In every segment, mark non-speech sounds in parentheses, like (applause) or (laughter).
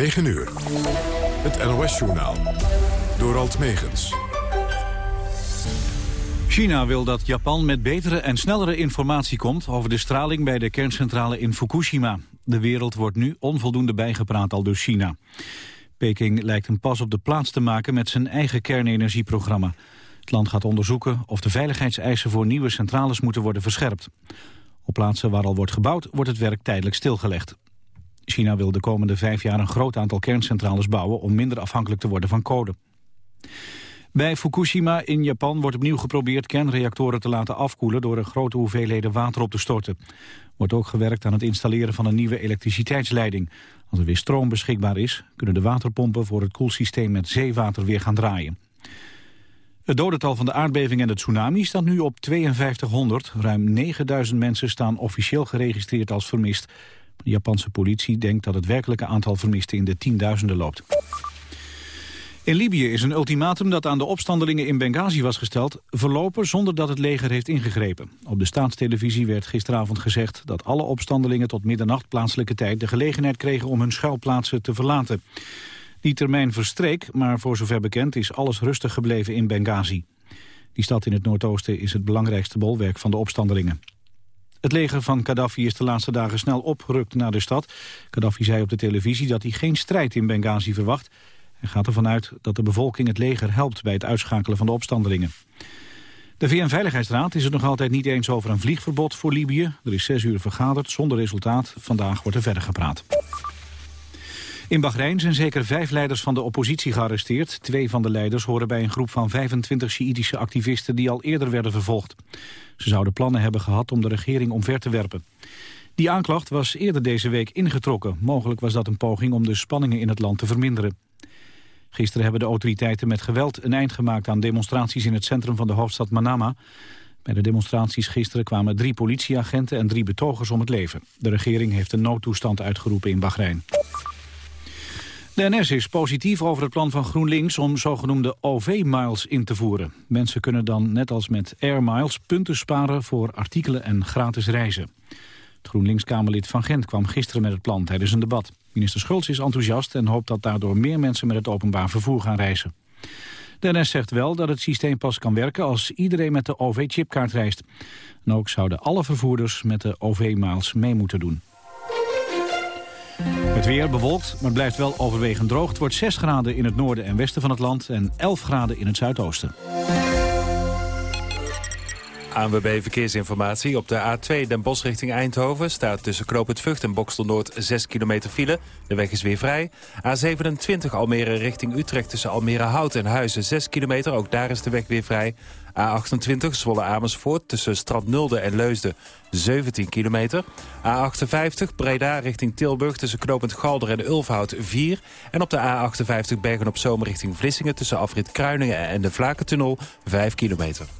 9 uur. Het NOS-journaal. Door Alt Megens. China wil dat Japan met betere en snellere informatie komt... over de straling bij de kerncentrale in Fukushima. De wereld wordt nu onvoldoende bijgepraat al door China. Peking lijkt een pas op de plaats te maken met zijn eigen kernenergieprogramma. Het land gaat onderzoeken of de veiligheidseisen voor nieuwe centrales moeten worden verscherpt. Op plaatsen waar al wordt gebouwd wordt het werk tijdelijk stilgelegd. China wil de komende vijf jaar een groot aantal kerncentrales bouwen... om minder afhankelijk te worden van code. Bij Fukushima in Japan wordt opnieuw geprobeerd kernreactoren te laten afkoelen... door een grote hoeveelheden water op te storten. Wordt ook gewerkt aan het installeren van een nieuwe elektriciteitsleiding. Als er weer stroom beschikbaar is, kunnen de waterpompen voor het koelsysteem met zeewater weer gaan draaien. Het dodental van de aardbeving en de tsunami staat nu op 5200. Ruim 9000 mensen staan officieel geregistreerd als vermist. De Japanse politie denkt dat het werkelijke aantal vermisten in de tienduizenden loopt. In Libië is een ultimatum dat aan de opstandelingen in Benghazi was gesteld... verlopen zonder dat het leger heeft ingegrepen. Op de staatstelevisie werd gisteravond gezegd... dat alle opstandelingen tot middernacht plaatselijke tijd... de gelegenheid kregen om hun schuilplaatsen te verlaten. Die termijn verstreek, maar voor zover bekend is alles rustig gebleven in Benghazi. Die stad in het noordoosten is het belangrijkste bolwerk van de opstandelingen. Het leger van Gaddafi is de laatste dagen snel opgerukt naar de stad. Gaddafi zei op de televisie dat hij geen strijd in Benghazi verwacht. Hij gaat ervan uit dat de bevolking het leger helpt bij het uitschakelen van de opstandelingen. De VN-veiligheidsraad is het nog altijd niet eens over een vliegverbod voor Libië. Er is zes uur vergaderd, zonder resultaat. Vandaag wordt er verder gepraat. In Bahrein zijn zeker vijf leiders van de oppositie gearresteerd. Twee van de leiders horen bij een groep van 25 Sjiïtische activisten die al eerder werden vervolgd. Ze zouden plannen hebben gehad om de regering omver te werpen. Die aanklacht was eerder deze week ingetrokken. Mogelijk was dat een poging om de spanningen in het land te verminderen. Gisteren hebben de autoriteiten met geweld een eind gemaakt aan demonstraties in het centrum van de hoofdstad Manama. Bij de demonstraties gisteren kwamen drie politieagenten en drie betogers om het leven. De regering heeft een noodtoestand uitgeroepen in Bahrein. De is positief over het plan van GroenLinks om zogenoemde OV-miles in te voeren. Mensen kunnen dan, net als met Air Miles, punten sparen voor artikelen en gratis reizen. Het GroenLinks-Kamerlid Van Gent kwam gisteren met het plan tijdens een debat. Minister Schultz is enthousiast en hoopt dat daardoor meer mensen met het openbaar vervoer gaan reizen. De zegt wel dat het systeem pas kan werken als iedereen met de OV-chipkaart reist. En ook zouden alle vervoerders met de OV-miles mee moeten doen. Het weer bewolkt, maar blijft wel overwegend droog. Het wordt 6 graden in het noorden en westen van het land en 11 graden in het zuidoosten. ANWB Verkeersinformatie. Op de A2 Den Bosch richting Eindhoven staat tussen Knoop het Vught en Bokstel Noord 6 kilometer file. De weg is weer vrij. A27 Almere richting Utrecht tussen Almere Hout en Huizen 6 kilometer. Ook daar is de weg weer vrij. A28 Zwolle Amersfoort tussen Stradnulde en Leusden 17 kilometer. A58 Breda richting Tilburg tussen Knopend Galder en Ulfhout 4. En op de A58 Bergen op Zomer richting Vlissingen tussen Afrit Kruiningen en de Vlakentunnel 5 kilometer.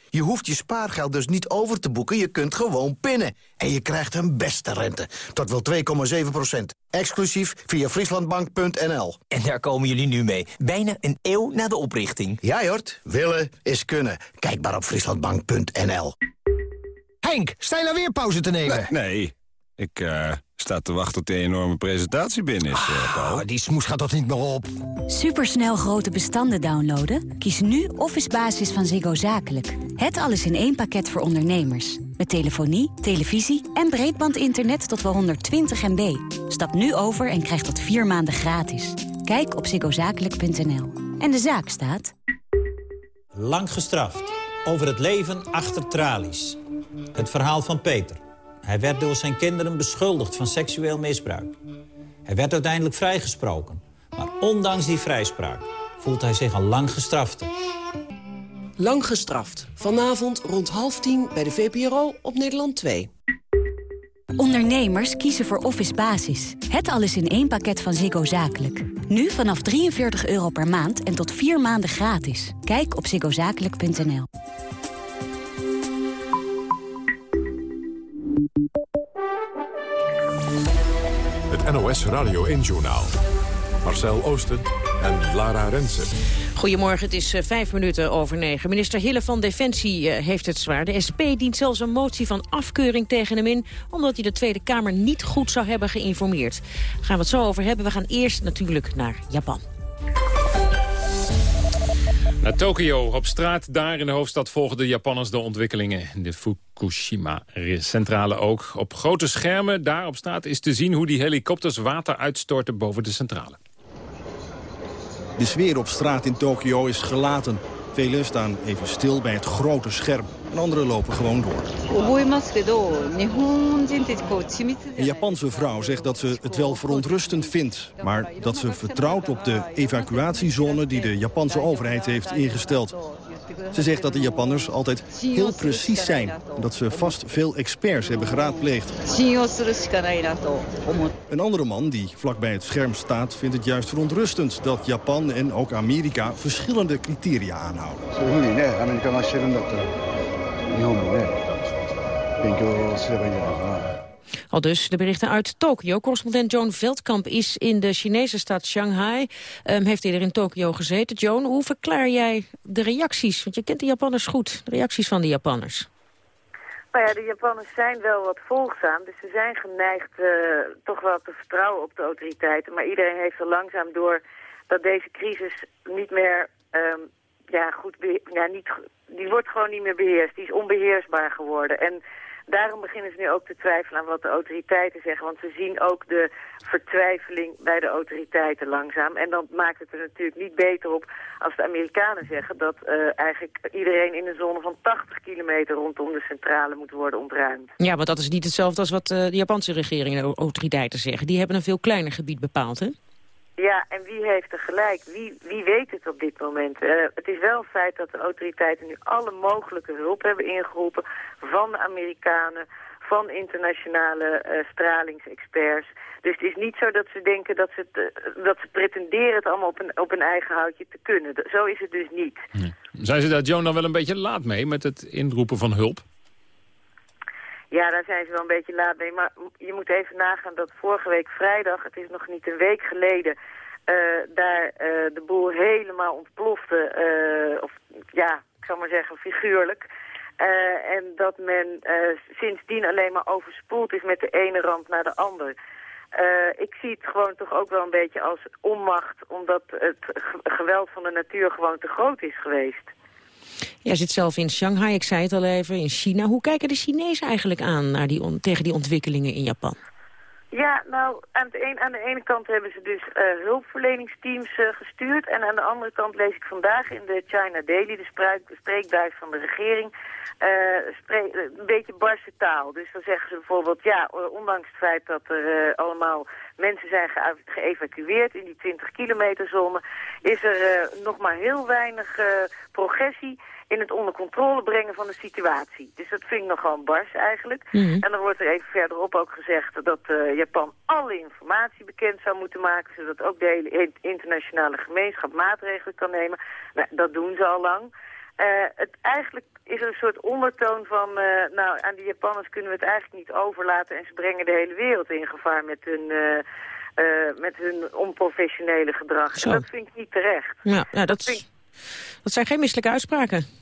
Je hoeft je spaargeld dus niet over te boeken. Je kunt gewoon pinnen. En je krijgt een beste rente. Tot wel 2,7 procent. Exclusief via frieslandbank.nl. En daar komen jullie nu mee. Bijna een eeuw na de oprichting. Ja, Jort. Willen is kunnen. Kijk maar op frieslandbank.nl. Henk, sta je nou weer pauze te nemen? Nee, ik uh, sta te wachten tot die enorme presentatie binnen is, Paul. Oh, die smoes gaat toch niet meer op? Supersnel grote bestanden downloaden? Kies nu Office Basis van Ziggo Zakelijk. Het alles in één pakket voor ondernemers. Met telefonie, televisie en breedbandinternet tot wel 120 MB. Stap nu over en krijg dat vier maanden gratis. Kijk op ziggozakelijk.nl. En de zaak staat... Lang gestraft. Over het leven achter tralies. Het verhaal van Peter. Hij werd door zijn kinderen beschuldigd van seksueel misbruik. Hij werd uiteindelijk vrijgesproken. Maar ondanks die vrijspraak voelt hij zich al lang gestraft. Lang gestraft. Vanavond rond half tien bij de VPRO op Nederland 2. Ondernemers kiezen voor Office Basis. Het alles in één pakket van Ziggo Zakelijk. Nu vanaf 43 euro per maand en tot vier maanden gratis. Kijk op ziggozakelijk.nl. NOS Radio 1-journaal. Marcel Oosten en Lara Rensen. Goedemorgen, het is eh, vijf minuten over negen. Minister Hille van Defensie eh, heeft het zwaar. De SP dient zelfs een motie van afkeuring tegen hem in... omdat hij de Tweede Kamer niet goed zou hebben geïnformeerd. Daar gaan we het zo over hebben. We gaan eerst natuurlijk naar Japan. Naar Tokio. Op straat daar in de hoofdstad volgen de Japanners de ontwikkelingen. In de Fukushima-centrale ook. Op grote schermen daar op straat is te zien hoe die helikopters water uitstorten boven de centrale. De sfeer op straat in Tokio is gelaten. Velen staan even stil bij het grote scherm. En anderen lopen gewoon door. Een Japanse vrouw zegt dat ze het wel verontrustend vindt. Maar dat ze vertrouwt op de evacuatiezone die de Japanse overheid heeft ingesteld. Ze zegt dat de Japanners altijd heel precies zijn. En dat ze vast veel experts hebben geraadpleegd. Een andere man die vlakbij het scherm staat vindt het juist verontrustend... dat Japan en ook Amerika verschillende criteria aanhouden. Al dus de berichten uit Tokio. Correspondent Joan Veldkamp is in de Chinese stad Shanghai. Um, heeft eerder in Tokio gezeten. Joan, hoe verklaar jij de reacties? Want je kent de Japanners goed. De reacties van de Japanners. Nou ja, de Japanners zijn wel wat volgzaam. Dus ze zijn geneigd uh, toch wel te vertrouwen op de autoriteiten. Maar iedereen heeft er langzaam door dat deze crisis niet meer... Um, ja, goed, ja, niet, die wordt gewoon niet meer beheerst. Die is onbeheersbaar geworden. En daarom beginnen ze nu ook te twijfelen aan wat de autoriteiten zeggen. Want ze zien ook de vertwijfeling bij de autoriteiten langzaam. En dan maakt het er natuurlijk niet beter op als de Amerikanen zeggen... dat uh, eigenlijk iedereen in een zone van 80 kilometer rondom de centrale moet worden ontruimd. Ja, maar dat is niet hetzelfde als wat uh, de Japanse regering en de autoriteiten zeggen. Die hebben een veel kleiner gebied bepaald, hè? Ja, en wie heeft er gelijk? Wie, wie weet het op dit moment? Uh, het is wel een feit dat de autoriteiten nu alle mogelijke hulp hebben ingeroepen... van de Amerikanen, van internationale uh, stralingsexperts. Dus het is niet zo dat ze denken dat ze, uh, dat ze pretenderen het allemaal op een, op een eigen houtje te kunnen. Zo is het dus niet. Zijn ze daar, Joan, dan wel een beetje laat mee met het inroepen van hulp? Ja, daar zijn ze wel een beetje laat mee. Maar je moet even nagaan dat vorige week vrijdag, het is nog niet een week geleden... Uh, daar uh, de boel helemaal ontplofte. Uh, of ja, ik zou maar zeggen figuurlijk. en dat men sindsdien alleen maar overspoeld is met de ene rand naar de ander. ik zie het gewoon toch ook wel een beetje als onmacht... omdat het geweld van de natuur gewoon te groot is geweest. Jij zit zelf in Shanghai, ik zei het al even, in China. Hoe kijken de Chinezen eigenlijk aan naar die tegen die ontwikkelingen in Japan? Ja, nou, aan, een, aan de ene kant hebben ze dus uh, hulpverleningsteams uh, gestuurd. En aan de andere kant lees ik vandaag in de China Daily, de, spreek, de spreekbuis van de regering, spreek, een beetje barse taal. Dus dan zeggen ze bijvoorbeeld, ja, ondanks het feit dat er allemaal mensen zijn ge geëvacueerd in die 20 kilometer zone, is er nog maar heel weinig progressie in het onder controle brengen van de situatie. Dus dat vind ik nogal bars eigenlijk. Mm. En dan wordt er even verderop ook gezegd dat uh, Japan alle informatie bekend zou moeten maken... zodat ook de hele internationale gemeenschap maatregelen kan nemen. Nou, dat doen ze al lang. Uh, het, eigenlijk is er een soort ondertoon van... Uh, nou, aan die Japanners kunnen we het eigenlijk niet overlaten... en ze brengen de hele wereld in gevaar met hun... met hun onprofessionele gedrag. En dat vind ik niet terecht. Ja, ja dat, dat, dat zijn geen misselijke uitspraken.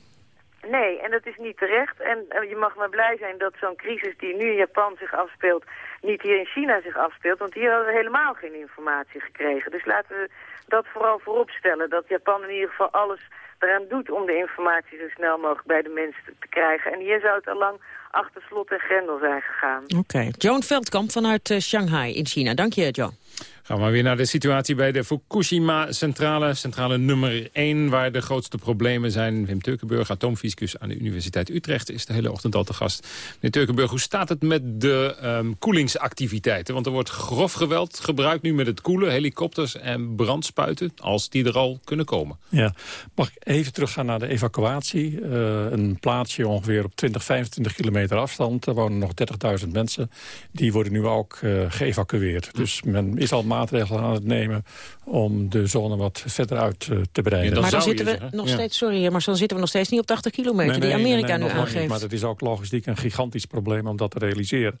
Nee, en dat is niet terecht. En je mag maar blij zijn dat zo'n crisis die nu in Japan zich afspeelt... niet hier in China zich afspeelt. Want hier hadden we helemaal geen informatie gekregen. Dus laten we dat vooral voorop stellen. Dat Japan in ieder geval alles eraan doet om de informatie zo snel mogelijk bij de mensen te, krijgen. En hier zou het al lang achter slot en grendel zijn gegaan. Oké. Joan Veldkamp vanuit uh, Shanghai in China. Dank je, Joan. Gaan we weer naar de situatie bij de Fukushima-centrale. Centrale nummer 1, waar de grootste problemen zijn. Wim Turkenburg, atoomfysicus aan de Universiteit Utrecht... is de hele ochtend al te gast. Meneer Turkenburg, hoe staat het met de um, koelingsactiviteiten? Want er wordt grof geweld gebruikt nu met het koelen. Helikopters en brandspuiten, als die er al kunnen komen. Ja, mag ik even teruggaan naar de evacuatie? Uh, een plaatsje ongeveer op 20, 25 kilometer afstand. Er wonen nog 30.000 mensen. Die worden nu ook uh, geëvacueerd. Dus men is al maatregelen aan het nemen om de zone wat verder uit uh, te breiden. Ja, maar dan zitten we nog steeds, sorry, maar dan zitten we nog steeds niet op de 80 kilometer nee, nee, die Amerika nee, nu aangeeft. Niet, maar het is ook logistiek een gigantisch probleem om dat te realiseren.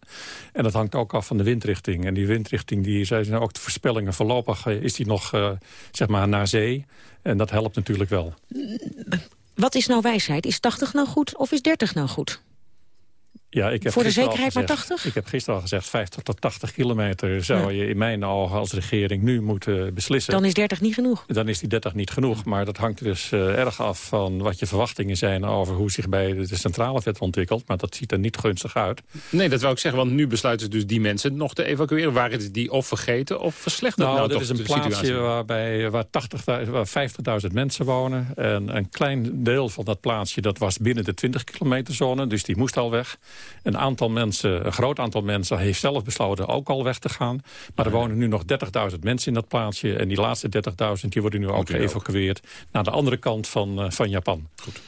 En dat hangt ook af van de windrichting. En die windrichting, die zijn ook de voorspellingen voorlopig, is die nog uh, zeg maar naar zee. En dat helpt natuurlijk wel. Wat is nou wijsheid? Is 80 nou goed of is 30 nou goed? Ja, ik heb Voor de zekerheid maar gezegd- 80? Ik heb gisteren al gezegd, 50 tot 80 kilometer zou je in mijn ogen als regering nu moeten beslissen. Dan is 30 niet genoeg. Dan is die 30 niet genoeg, maar dat hangt dus eh, erg af van wat je verwachtingen zijn over hoe zich bij de centrale vet ontwikkelt. Maar dat ziet er niet gunstig uit. Nee, dat wou ik zeggen, want nu besluiten ze dus die mensen nog te evacueren. Waren ze die of vergeten of verslechterd Nou, nou, dit is een plaatsje situatie? waarbij, waar, 80, waar 50.000 mensen wonen. En een klein deel van dat plaatsje dat was binnen de 20 kilometer zone. Dus die moest al weg. Een aantal mensen, een groot aantal mensen heeft zelf besloten ook al weg te gaan. Maar er wonen nu nog 30.000 mensen in dat plaatsje. En die laatste 30.000 die worden nu ook geëvacueerd naar de andere kant van, eh, van Japan. Goed.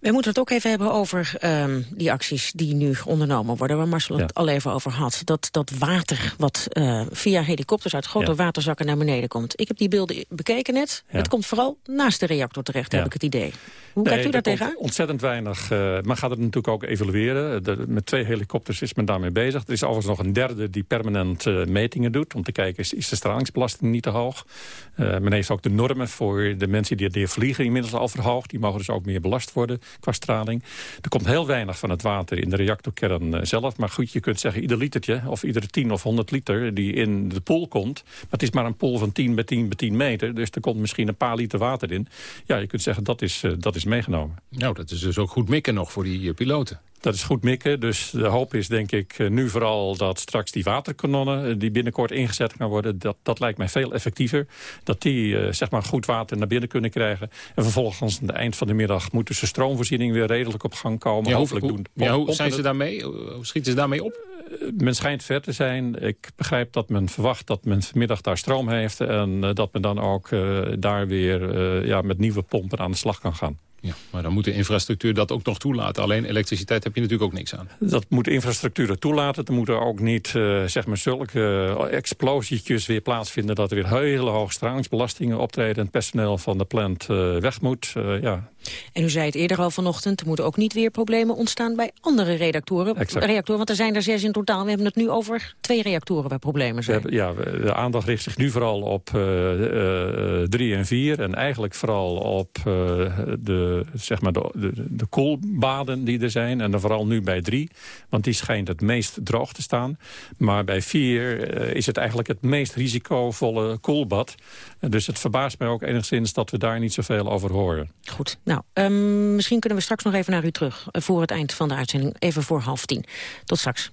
We moeten het ook even hebben over ehm, die acties die nu ondernomen worden... waar Marcel het al even over had. Dat, dat water wat eh, via helikopters uit grote Ja. waterzakken naar beneden komt. Ik heb die beelden bekeken net. Ja. Het komt vooral naast de reactor terecht, heb ik het idee. Hoe Nee, kijkt u daar tegenaan? Ontzettend weinig. eh maar gaat het natuurlijk ook evalueren. De- met twee helikopters is men daarmee bezig. Er is overigens nog een derde die permanent eh, metingen doet. Om te kijken, is, is de stralingsbelasting niet te hoog? Men heeft ook de normen voor de mensen die er vliegen inmiddels al verhoogd. Die mogen dus ook meer belast worden qua straling. Er komt heel weinig van het water in de reactorkern eh, zelf. Maar goed, je kunt zeggen ieder litertje of iedere 10 of 100 liter die in de pool komt. Maar het is maar een pool van 10 bij 10 bij 10 meter. Dus er komt misschien een paar liter water in. Ja, je kunt zeggen dat is, eh, dat is meegenomen. Nou, dat is dus ook goed mikken nog voor die eh, piloten. Dat is goed mikken. Dus de hoop is denk ik eh, nu vooral dat straks die waterkanonnen... eh, die binnenkort ingezet gaan worden, dat, dat lijkt mij veel effectiever. Dat die eh, zeg maar goed water naar binnen kunnen krijgen. En vervolgens aan het eind van de middag moet dus de stroomvoorziening weer redelijk op gang komen. Ja, Hopelijk hoe- doen ja, hoe zijn ze daarmee? Hoe schieten ze daarmee op? men schijnt ver te zijn. Ik begrijp dat men verwacht dat men vanmiddag daar stroom heeft... en dat men dan ook daar weer ja, met nieuwe pompen aan de slag kan gaan. Ja, maar dan moet de infrastructuur dat ook nog toelaten. Alleen elektriciteit heb je natuurlijk ook niks aan. Dat moet de infrastructuur toelaten. Er moeten ook niet eh, zeg maar zulke eh, explosietjes weer plaatsvinden... dat er weer hele hoge stralingsbelastingen optreden... en het personeel van de plant eh, weg moet. Ja. En u zei het eerder al vanochtend, er moeten ook niet weer problemen ontstaan bij andere reactoren. Exact. reactoren want er zijn er zes in totaal. We hebben het nu over twee reactoren waar problemen zijn. hebben, ja, de aandacht richt zich nu vooral op eh, eh, drie en vier. En eigenlijk vooral op eh, de, zeg maar de, de, de koelbaden die er zijn. En dan vooral nu bij drie. Want die schijnt het meest droog te staan. Maar bij vier eh, is het eigenlijk het meest risicovolle koelbad. Dus het verbaast mij ook enigszins dat we daar niet zoveel over horen. Goed, nou, ehm, misschien kunnen we straks nog even naar u terug... eh, voor het eind van de uitzending, even voor half tien. Tot straks.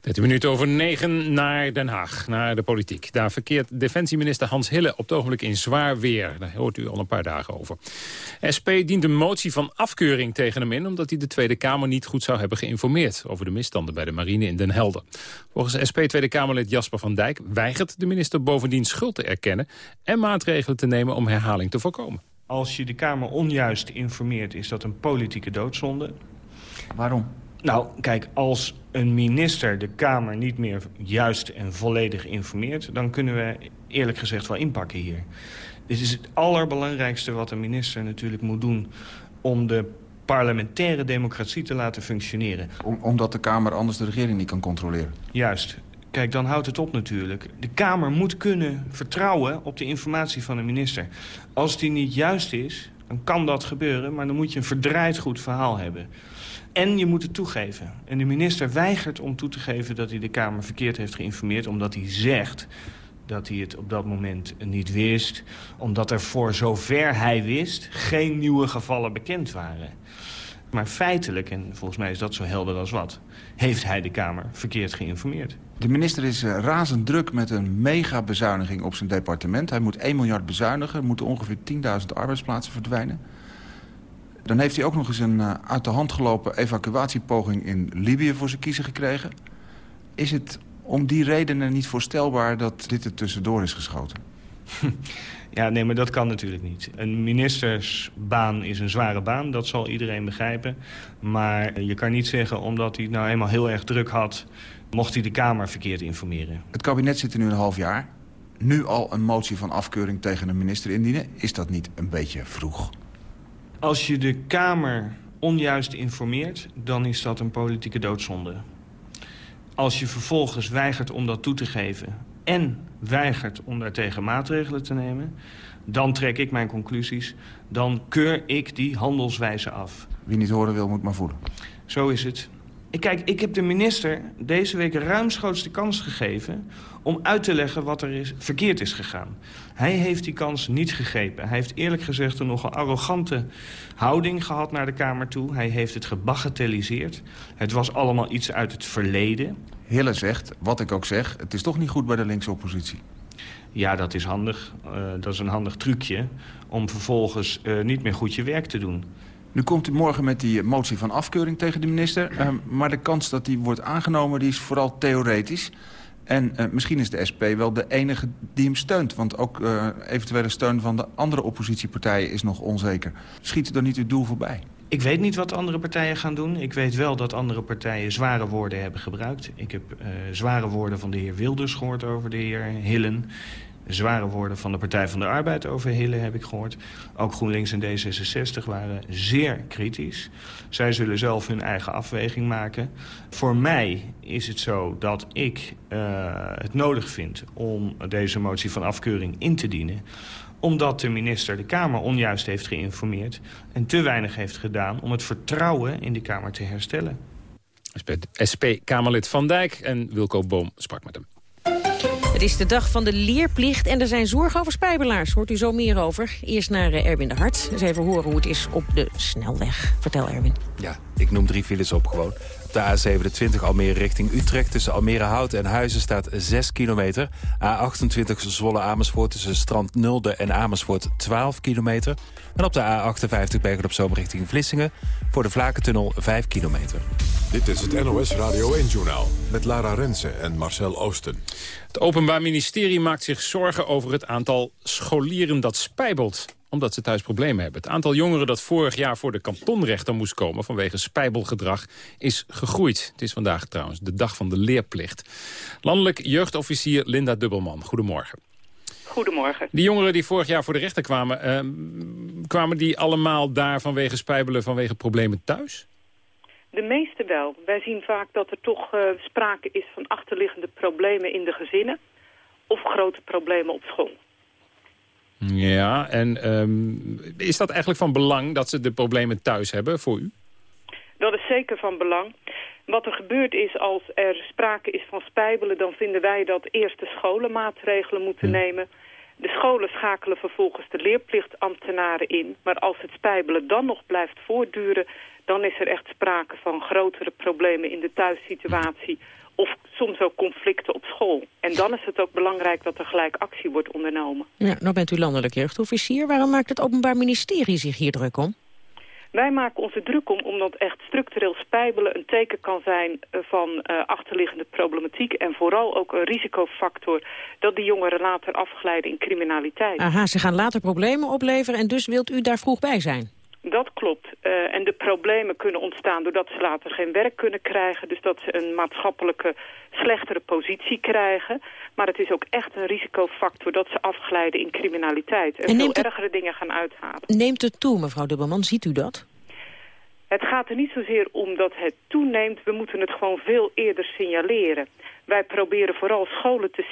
13 minuten over 9 naar Den Haag, naar de politiek. Daar verkeert defensieminister Hans Hille op het ogenblik in zwaar weer. Daar hoort u al een paar dagen over. SP dient een motie van afkeuring tegen hem in... omdat hij de Tweede Kamer niet goed zou hebben geïnformeerd... over de misstanden bij de marine in Den Helder. Volgens SP Tweede Kamerlid Jasper van Dijk... weigert de minister bovendien schuld te erkennen... en maatregelen te nemen om herhaling te voorkomen. Als je de Kamer onjuist informeert, is dat een politieke doodzonde. Waarom? Nou, kijk, als een minister de Kamer niet meer juist en volledig informeert... dan kunnen we eerlijk gezegd wel inpakken hier. Dit is het allerbelangrijkste wat een minister natuurlijk moet doen... om de parlementaire democratie te laten functioneren. Om, omdat de Kamer anders de regering niet kan controleren. Juist. Kijk, dan houdt het op natuurlijk. De Kamer moet kunnen vertrouwen op de informatie van de minister. Als die niet juist is, dan kan dat gebeuren... maar dan moet je een verdraaid goed verhaal hebben. En je moet het toegeven. En de minister weigert om toe te geven dat hij de Kamer verkeerd heeft geïnformeerd... omdat hij zegt dat hij het op dat moment niet wist. Omdat er voor zover hij wist geen nieuwe gevallen bekend waren. Maar feitelijk, en volgens mij is dat zo helder als wat... heeft hij de Kamer verkeerd geïnformeerd. De minister is eh, razend druk met een mega bezuiniging op zijn departement. Hij moet 1 miljard bezuinigen. Er moeten ongeveer 10.000 arbeidsplaatsen verdwijnen. Dan heeft hij ook nog eens een uh, uit de hand gelopen evacuatiepoging in Libië voor zijn kiezen gekregen. Is het om die redenen niet voorstelbaar dat dit er tussendoor is geschoten? (laughs) Ja, nee, maar dat kan natuurlijk niet. Een ministersbaan is een zware baan, dat zal iedereen begrijpen. Maar je kan niet zeggen, omdat hij nou eenmaal heel erg druk had... mocht hij de Kamer verkeerd informeren. Het kabinet zit er nu een half jaar. Nu al een motie van afkeuring tegen een minister indienen. Is dat niet een beetje vroeg? Als je de Kamer onjuist informeert, dan is dat een politieke doodzonde. Als je vervolgens weigert om dat toe te geven... en weigert om daartegen maatregelen te nemen... dan trek ik mijn conclusies. Dan keur ik die handelswijze af. Wie niet horen wil, moet maar voelen. Zo is het. Kijk, ik heb de minister deze week ruimschoots de kans gegeven... om uit te leggen wat er is, verkeerd is gegaan. Hij heeft die kans niet gegrepen. Hij heeft eerlijk gezegd een nogal arrogante houding gehad naar de Kamer toe. Hij heeft het gebagatelliseerd. Het was allemaal iets uit het verleden. Hille zegt, wat ik ook zeg, het is toch niet goed bij de linkse oppositie. Ja, dat is handig. Uh, dat is een handig trucje om vervolgens uh, niet meer goed je werk te doen. Nu komt u morgen met die motie van afkeuring tegen de minister. Uh, maar de kans dat die wordt aangenomen die is vooral theoretisch. En uh, misschien is de SP wel de enige die hem steunt. Want ook uh, eventuele steun van de andere oppositiepartijen is nog onzeker. Schiet dan niet uw doel voorbij? Ik weet niet wat andere partijen gaan doen. Ik weet wel dat andere partijen zware woorden hebben gebruikt. Ik heb uh, zware woorden van de heer Wilders gehoord over de heer Hillen. Zware woorden van de Partij van de Arbeid over Hille heb ik gehoord. Ook GroenLinks en D66 waren zeer kritisch. Zij zullen zelf hun eigen afweging maken. Voor mij is het zo dat ik uh, het nodig vind om deze motie van afkeuring in te dienen omdat de minister de Kamer onjuist heeft geïnformeerd... en te weinig heeft gedaan om het vertrouwen in de Kamer te herstellen. SP-Kamerlid Van Dijk en Wilco Boom sprak met hem. Het is de dag van de leerplicht en er zijn zorgen over spijbelaars. Hoort u zo meer over. Eerst naar eh, Erwin de Hart. Eens even horen hoe het is op de snelweg. Vertel Erwin. Ja, ik noem drie files op gewoon. Op de A27 Almere richting Utrecht tussen Almere Hout en Huizen staat 6 kilometer. A28 Zwolle Amersfoort tussen Strand Nulde en Amersfoort 12 kilometer. En op de A58 Bergen op Zoom richting Vlissingen voor de Vlakentunnel 5 kilometer. Dit is het NOS Radio 1-journaal met Lara Rensen en Marcel Oosten. Het Openbaar Ministerie maakt zich zorgen over het aantal scholieren dat spijbelt omdat ze thuis problemen hebben. Het aantal jongeren dat vorig jaar voor de kantonrechter moest komen... vanwege spijbelgedrag, is gegroeid. Het is vandaag trouwens de dag van de leerplicht. Landelijk jeugdofficier Linda Dubbelman, goedemorgen. Goedemorgen. Die jongeren die vorig jaar voor de rechter kwamen... Uh, kwamen die allemaal daar vanwege spijbelen, vanwege problemen thuis? De meeste wel. Wij zien vaak dat er toch uh, sprake is van achterliggende problemen in de gezinnen... of grote problemen op school. Ja, en um, is dat eigenlijk van belang dat ze de problemen thuis hebben voor u? Dat is zeker van belang. Wat er gebeurt is, als er sprake is van spijbelen... dan vinden wij dat eerst de scholen maatregelen moeten nemen. De scholen schakelen vervolgens de leerplichtambtenaren in. Maar als het spijbelen dan nog blijft voortduren... dan is er echt sprake van grotere problemen in de thuissituatie... of soms ook conflicten op school. En dan is het ook belangrijk dat er gelijk actie wordt ondernomen. Ja, nou bent u landelijk jeugdofficier. Waarom maakt het Openbaar Ministerie zich hier druk om? Wij maken ons er druk om omdat echt structureel spijbelen een teken kan zijn van uh, achterliggende problematiek. En vooral ook een risicofactor dat die jongeren later afglijden in criminaliteit. Aha, ze gaan later problemen opleveren en dus wilt u daar vroeg bij zijn? Dat klopt. Uh, en de problemen kunnen ontstaan doordat ze later geen werk kunnen krijgen. Dus dat ze een maatschappelijke slechtere positie krijgen. Maar het is ook echt een risicofactor dat ze afglijden in criminaliteit. En, en veel het... ergere dingen gaan uithalen. Neemt het toe, mevrouw Dubbelman? Ziet u dat? Het gaat er niet zozeer om dat het toeneemt. We moeten het gewoon veel eerder signaleren. Wij proberen vooral scholen te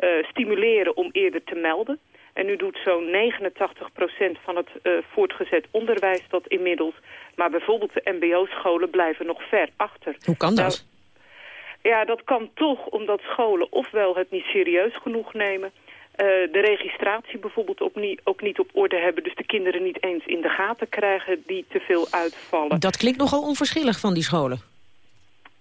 uh, stimuleren om eerder te melden. En nu doet zo'n 89% van het uh, voortgezet onderwijs dat inmiddels. Maar bijvoorbeeld de mbo-scholen blijven nog ver achter. Hoe kan dat? Nou, ja, dat kan toch omdat scholen ofwel het niet serieus genoeg nemen... Uh, de registratie bijvoorbeeld ook niet, ook niet op orde hebben... dus de kinderen niet eens in de gaten krijgen die te veel uitvallen. Dat klinkt nogal onverschillig van die scholen.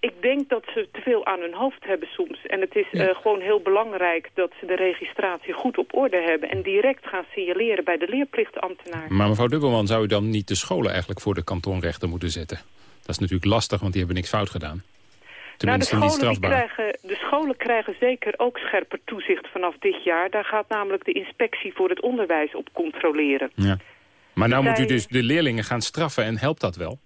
Ik denk dat ze te veel aan hun hoofd hebben soms. En het is ja. uh, gewoon heel belangrijk dat ze de registratie goed op orde hebben... en direct gaan signaleren bij de leerplichtambtenaar. Maar mevrouw Dubbelman, zou u dan niet de scholen eigenlijk voor de kantonrechter moeten zetten? Dat is natuurlijk lastig, want die hebben niks fout gedaan. tenminste nou, de niet scholen die Krijgen, de scholen krijgen zeker ook scherper toezicht vanaf dit jaar. Daar gaat namelijk de inspectie voor het onderwijs op controleren. Ja. Maar nou moet u dus de leerlingen gaan straffen en helpt dat wel?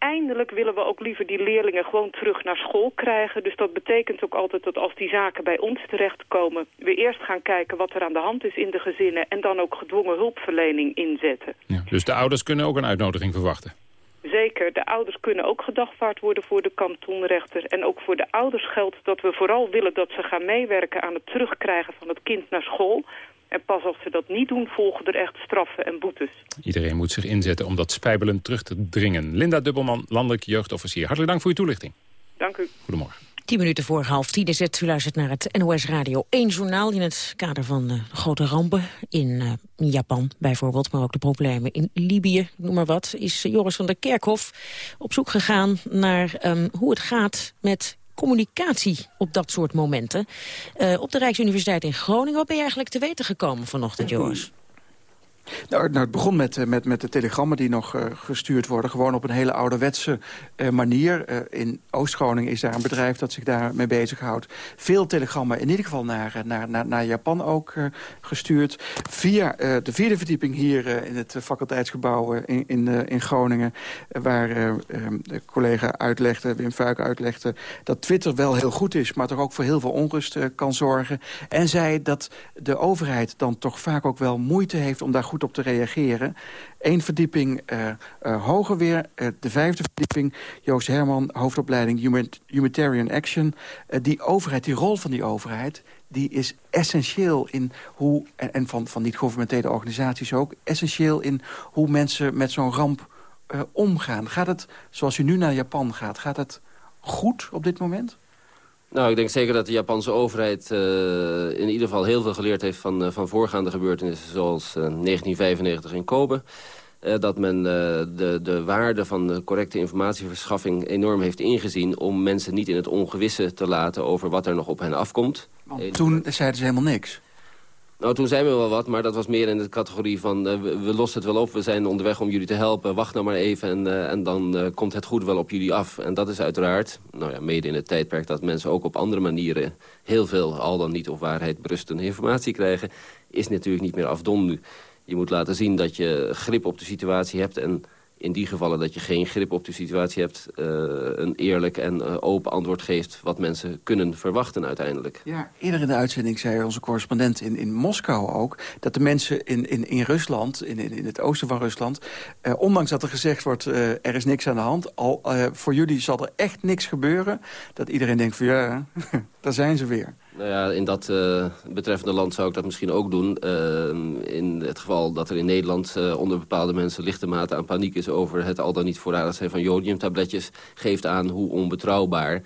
Uiteindelijk willen we ook liever die leerlingen gewoon terug naar school krijgen. Dus dat betekent ook altijd dat als die zaken bij ons terechtkomen... we eerst gaan kijken wat er aan de hand is in de gezinnen... en dan ook gedwongen hulpverlening inzetten. Ja. Dus de ouders kunnen ook een uitnodiging verwachten? Zeker, de ouders kunnen ook gedagvaard worden voor de kantonrechter. En ook voor de ouders geldt dat we vooral willen dat ze gaan meewerken aan het terugkrijgen van het kind naar school. En pas als ze dat niet doen, volgen er echt straffen en boetes. Iedereen moet zich inzetten om dat spijbelen terug te dringen. Linda Dubbelman, landelijk jeugdofficier. Hartelijk dank voor uw toelichting. Dank u. Goedemorgen. Tien minuten voor half tien is het. U luistert naar het NOS Radio 1 journaal... in het kader van eh, grote rampen in eh, Japan bijvoorbeeld... maar ook de problemen in Libië, noem maar wat... is Joris van der Kerkhof op zoek gegaan naar ehm, hoe het gaat met communicatie op dat soort momenten. Eh, op de Rijksuniversiteit in Groningen, wat ben je eigenlijk te weten gekomen vanochtend, Joris? Nou, nou, het begon met, eh, met, met de telegrammen die nog eh, gestuurd worden. Gewoon op een hele ouderwetse eh, manier. In Oost-Groningen is daar een bedrijf dat zich daarmee bezighoudt. Veel telegrammen, in ieder geval naar, naar, naar, naar Japan ook gestuurd. Via de vierde verdieping hier in het faculteitsgebouw in, in, in Groningen... waar eh, eh, de collega uitlegde, Wim Fuik uitlegde... dat Twitter wel heel goed is, maar toch ook voor heel veel onrust kan zorgen. En zei dat de overheid dan toch vaak ook wel moeite heeft... om daar goed op te reageren. Eén verdieping eh, eh, hoger weer, eh, de vijfde verdieping... Joost Herman, hoofdopleiding Human- Humanitarian Action. Die overheid, die rol van die overheid... die is essentieel in hoe... en, van, van niet-governementele organisaties ook... essentieel in hoe mensen met zo'n ramp omgaan. Gaat het, zoals u nu naar Japan gaat... gaat het goed op dit moment? Nou, ik denk zeker dat de Japanse overheid eh, in ieder geval heel veel geleerd heeft van, eh, van voorgaande gebeurtenissen zoals eh, 1995 in Kobe. Eh, dat men eh, de, de waarde van de correcte informatieverschaffing enorm heeft ingezien om mensen niet in het ongewisse te laten over wat er nog op hen afkomt. Want toen zeiden ze helemaal niks. Nou, toen zijn we wel wat, maar dat was meer in de categorie van... eh, we, we lossen het wel op, we zijn onderweg om jullie te helpen. Wacht nou maar even en, eh, en dan eh, komt het goed wel op jullie af. En dat is uiteraard, nou ja, mede in het tijdperk... dat mensen ook op andere manieren heel veel, al dan niet op waarheid berustende informatie krijgen... is natuurlijk niet meer afdom. Je moet laten zien dat je grip op de situatie hebt... en in die gevallen dat je geen grip op de situatie hebt... eh, een eerlijk en eh, open antwoord geeft wat mensen kunnen verwachten uiteindelijk. Ja, eerder in de uitzending zei onze correspondent in, in Moskou ook... dat de mensen in, in, in Rusland, in, in, in het oosten van Rusland... Eh, ondanks dat er gezegd wordt, er is niks aan de hand... al voor jullie zal er echt niks gebeuren... dat iedereen denkt van ja, (laughs) daar zijn ze weer. Nou ja, in dat eh, betreffende land zou ik dat misschien ook doen. Eh, in het geval dat er in Nederland eh, onder bepaalde mensen lichte mate aan paniek is... over het al dan niet voorradig zijn van jodiumtabletjes... geeft aan hoe onbetrouwbaar,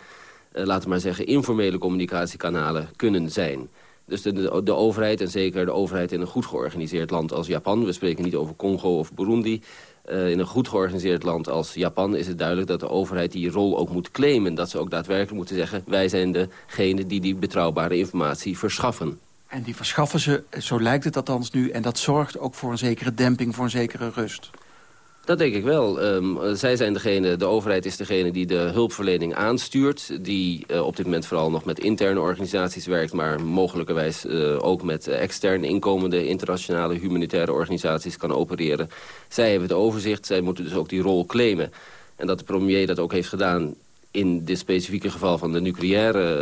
laten we maar zeggen, informele communicatiekanalen kunnen zijn. Dus de, de overheid, en zeker de overheid in een goed georganiseerd land als Japan... we spreken niet over Congo of Burundi... Uh, in een goed georganiseerd land als Japan is het duidelijk dat de overheid die rol ook moet claimen. Dat ze ook daadwerkelijk moeten zeggen, wij zijn degene die die betrouwbare informatie verschaffen. En die verschaffen ze, zo lijkt het althans nu... en dat zorgt ook voor een zekere demping, voor een zekere rust. Dat denk ik wel. Um, zij zijn degene, de overheid is degene die de hulpverlening aanstuurt. Die uh, op dit moment vooral nog met interne organisaties werkt... maar mogelijkerwijs uh, ook met extern inkomende internationale humanitaire organisaties kan opereren. Zij hebben het overzicht, zij moeten dus ook die rol claimen. En dat de premier dat ook heeft gedaan in dit specifieke geval van de nucleaire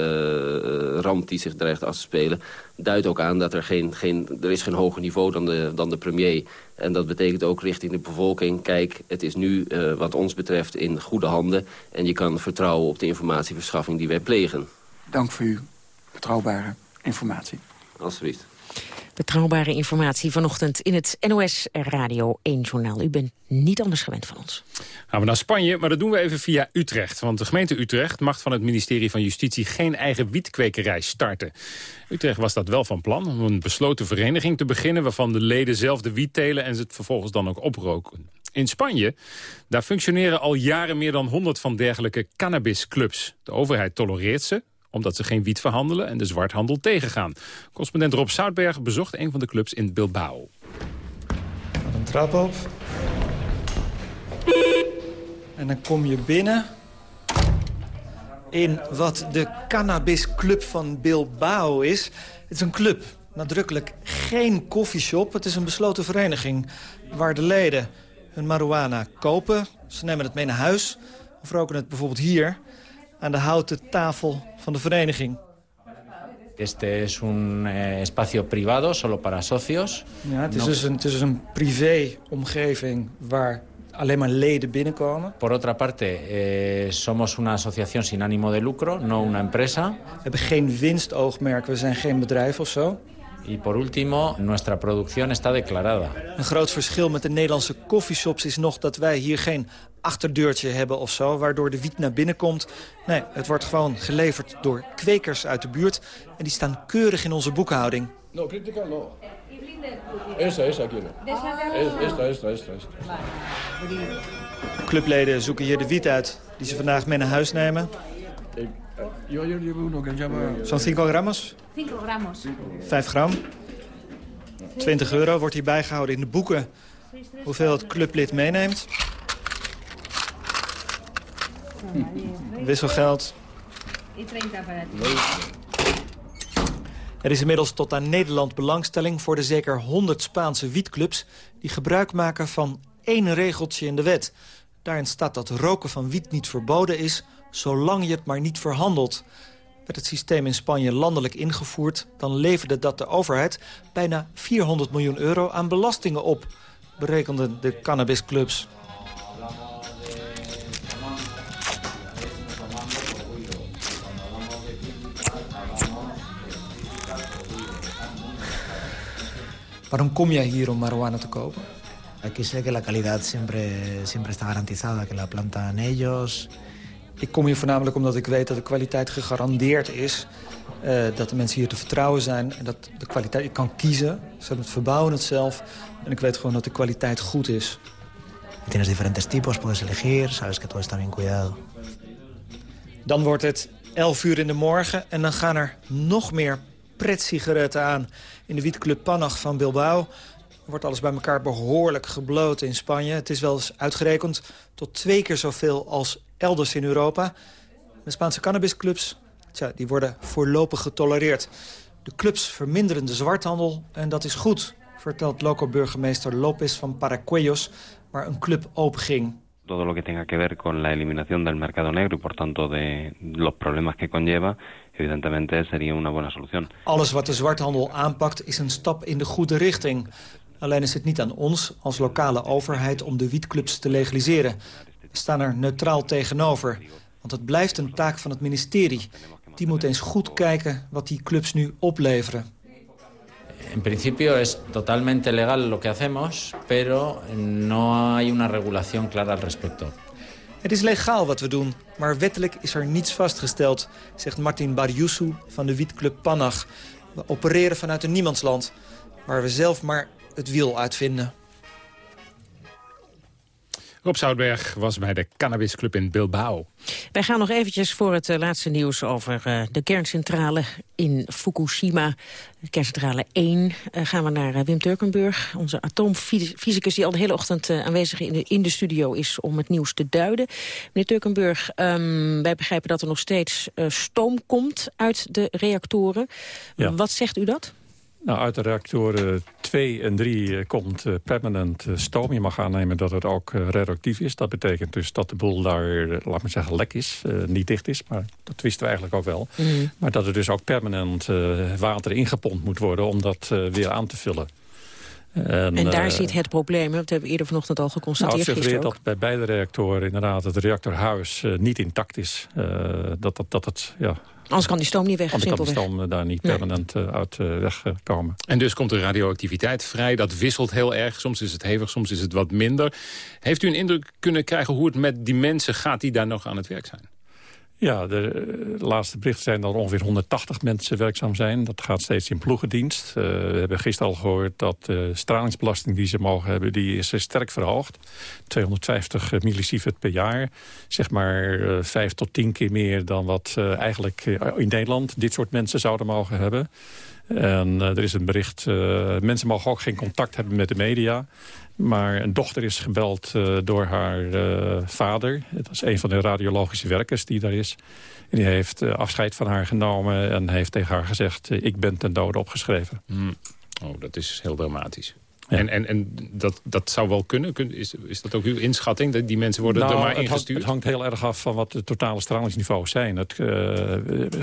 uh, ramp die zich dreigt af te spelen... duidt ook aan dat er geen, geen, er is geen hoger niveau dan de, dan de premier. En dat betekent ook richting de bevolking... kijk, het is nu uh, wat ons betreft in goede handen... en je kan vertrouwen op de informatieverschaffing die wij plegen. Dank voor uw betrouwbare informatie. Alsjeblieft. Betrouwbare informatie vanochtend in het NOS Radio 1 Journaal. U bent niet anders gewend van ons. Gaan we naar Spanje, maar dat doen we even via Utrecht. Want de gemeente Utrecht mag van het ministerie van Justitie... geen eigen wietkwekerij starten. Utrecht was dat wel van plan om een besloten vereniging te beginnen... waarvan de leden zelf de wiet telen en ze het vervolgens dan ook oproken. In Spanje, daar functioneren al jaren meer dan 100 van dergelijke cannabisclubs. De overheid tolereert ze, omdat ze geen wiet verhandelen en de zwarthandel tegengaan. Correspondent Rob Zoutberg bezocht een van de clubs in Bilbao. Een trap op. En dan kom je binnen. in wat de cannabisclub van Bilbao is. Het is een club, nadrukkelijk geen koffieshop. Het is een besloten vereniging waar de leden hun marihuana kopen. Ze nemen het mee naar huis of roken het bijvoorbeeld hier aan de houten tafel van de vereniging. Este es un eh, espacio privado, solo para socios. Ja, het is dus een, het is dus een privé-omgeving waar alleen maar leden binnenkomen. Por otra parte, eh, somos una asociación sin ánimo de lucro, no una empresa. We hebben geen winstoogmerk, we zijn geen bedrijf of zo. Y por último, nuestra producción está declarada. Een groot verschil met de Nederlandse coffeeshops is nog dat wij hier geen achterdeurtje hebben of zo... waardoor de wiet naar binnen komt. Nee, het wordt gewoon geleverd door kwekers uit de buurt... en die staan keurig in onze boekhouding. No, no. Esa, esa quiero. Esta, esta, esta, esta. Clubleden zoeken hier de wiet uit die ze vandaag mee naar huis nemen. Llama... Zo'n 5 gramos? 5 gramos. 5 gram. 20 euro wordt hier bijgehouden in de boeken hoeveel het clublid meeneemt. Wisselgeld. Er is inmiddels tot aan Nederland belangstelling voor de zeker 100 Spaanse wietclubs... die gebruik maken van één regeltje in de wet. Daarin staat dat roken van wiet niet verboden is... zolang je het maar niet verhandelt. Werd het systeem in Spanje landelijk ingevoerd... dan leverde dat de overheid bijna 400 miljoen euro aan belastingen op... berekenden de cannabisclubs. Waarom kom jij hier om marihuana te kopen? Aquí sé que la calidad siempre, siempre está garantizada, que la plantan ellos. Ik kom hier voornamelijk omdat ik weet dat de kwaliteit gegarandeerd is. Uh, dat de mensen hier te vertrouwen zijn. En dat de kwaliteit, ik kan kiezen. Ze het verbouwen het zelf. En ik weet gewoon dat de kwaliteit goed is. Tienes diferentes tipos, puedes elegir. Sabes que todo está bien cuidado. Dan wordt het 11 uur in de morgen. En dan gaan er nog meer sigaretten aan. In de wietclub Panach van Bilbao wordt alles bij elkaar behoorlijk gebloten in Spanje. Het is wel eens uitgerekend tot twee keer zoveel als elders in Europa. De Spaanse cannabisclubs tja, die worden voorlopig getolereerd. De clubs verminderen de zwarthandel en dat is goed... vertelt loco-burgemeester López van Paracuellos... waar een club open ging. todo lo que tenga que ver con la eliminación del mercado negro y por tanto de los problemas que conlleva, evidentemente sería una buena solución. Alles wat de zwarthandel aanpakt is een stap in de goede richting. Alleen is het niet aan ons als lokale overheid om de wietclubs te legaliseren. We staan er neutraal tegenover, want het blijft een taak van het ministerie. Die moet eens goed kijken wat die clubs nu opleveren. En principio es totalmente legal lo que hacemos, pero no hay una regulación clara al respecto. Het is legaal wat we doen, maar wettelijk is er niets vastgesteld, zegt Martin Barjusu van de wietclub Panach. We opereren vanuit een niemandsland, waar we zelf maar het wiel uitvinden. Rob Zoutberg was bij de Cannabisclub in Bilbao. Wij gaan nog eventjes voor het uh, laatste nieuws over uh, de kerncentrale in Fukushima. Kerncentrale 1 uh, gaan we naar Wim Turkenburg, onze atoomfysicus... die al de hele ochtend aanwezig in de, in de, studio is om het nieuws te duiden. Meneer Turkenburg, um, wij begrijpen dat er nog steeds stoom komt uit de reactoren. Ja. Wat zegt u dat? Nou, uit de reactoren 2 en 3 eh, komt uh, permanent uh, stoom. Je mag aannemen dat het ook uh, radioactief is. Dat betekent dus dat de boel daar, laat maar zeggen, lek is. niet dicht is, maar dat wisten we eigenlijk ook wel. Mm. Maar dat er dus ook permanent water ingepompt moet worden... om dat weer aan te vullen. En, en daar zit het probleem, dat hebben we eerder vanochtend al geconstateerd. Nou, het dat bij beide reactoren inderdaad het reactorhuis niet intact is. dat, dat, dat het, ja, Anders kan die stoom niet weg, Anders kan die stoom daar niet permanent nee. uit uh, wegkomen. En dus komt er radioactiviteit vrij. Dat wisselt heel erg. Soms is het hevig, soms is het wat minder. Heeft u een indruk kunnen krijgen hoe het met die mensen gaat... die daar nog aan het werk zijn? Ja, de laatste berichten zijn dat er ongeveer 180 mensen werkzaam zijn. Dat gaat steeds in ploegendienst. Uh, we hebben gisteren al gehoord dat de stralingsbelasting die ze mogen hebben... die is sterk verhoogd. 250 millisievert per jaar. Zeg maar 5 tot 10 keer meer dan wat eigenlijk in Nederland... dit soort mensen zouden mogen hebben. En er is een bericht, mensen mogen ook geen contact hebben met de media. Maar een dochter is gebeld door haar vader. Dat is een van de radiologische werkers die daar is. En die heeft afscheid van haar genomen en heeft tegen haar gezegd... ik ben ten dode opgeschreven. Hmm. Oh, dat is heel dramatisch. En, en, en dat, dat zou wel kunnen? Is, is dat ook uw inschatting? Dat die mensen worden nou, er maar het ingestuurd? Hangt, het hangt heel erg af van wat de totale stralingsniveaus zijn. Het, uh,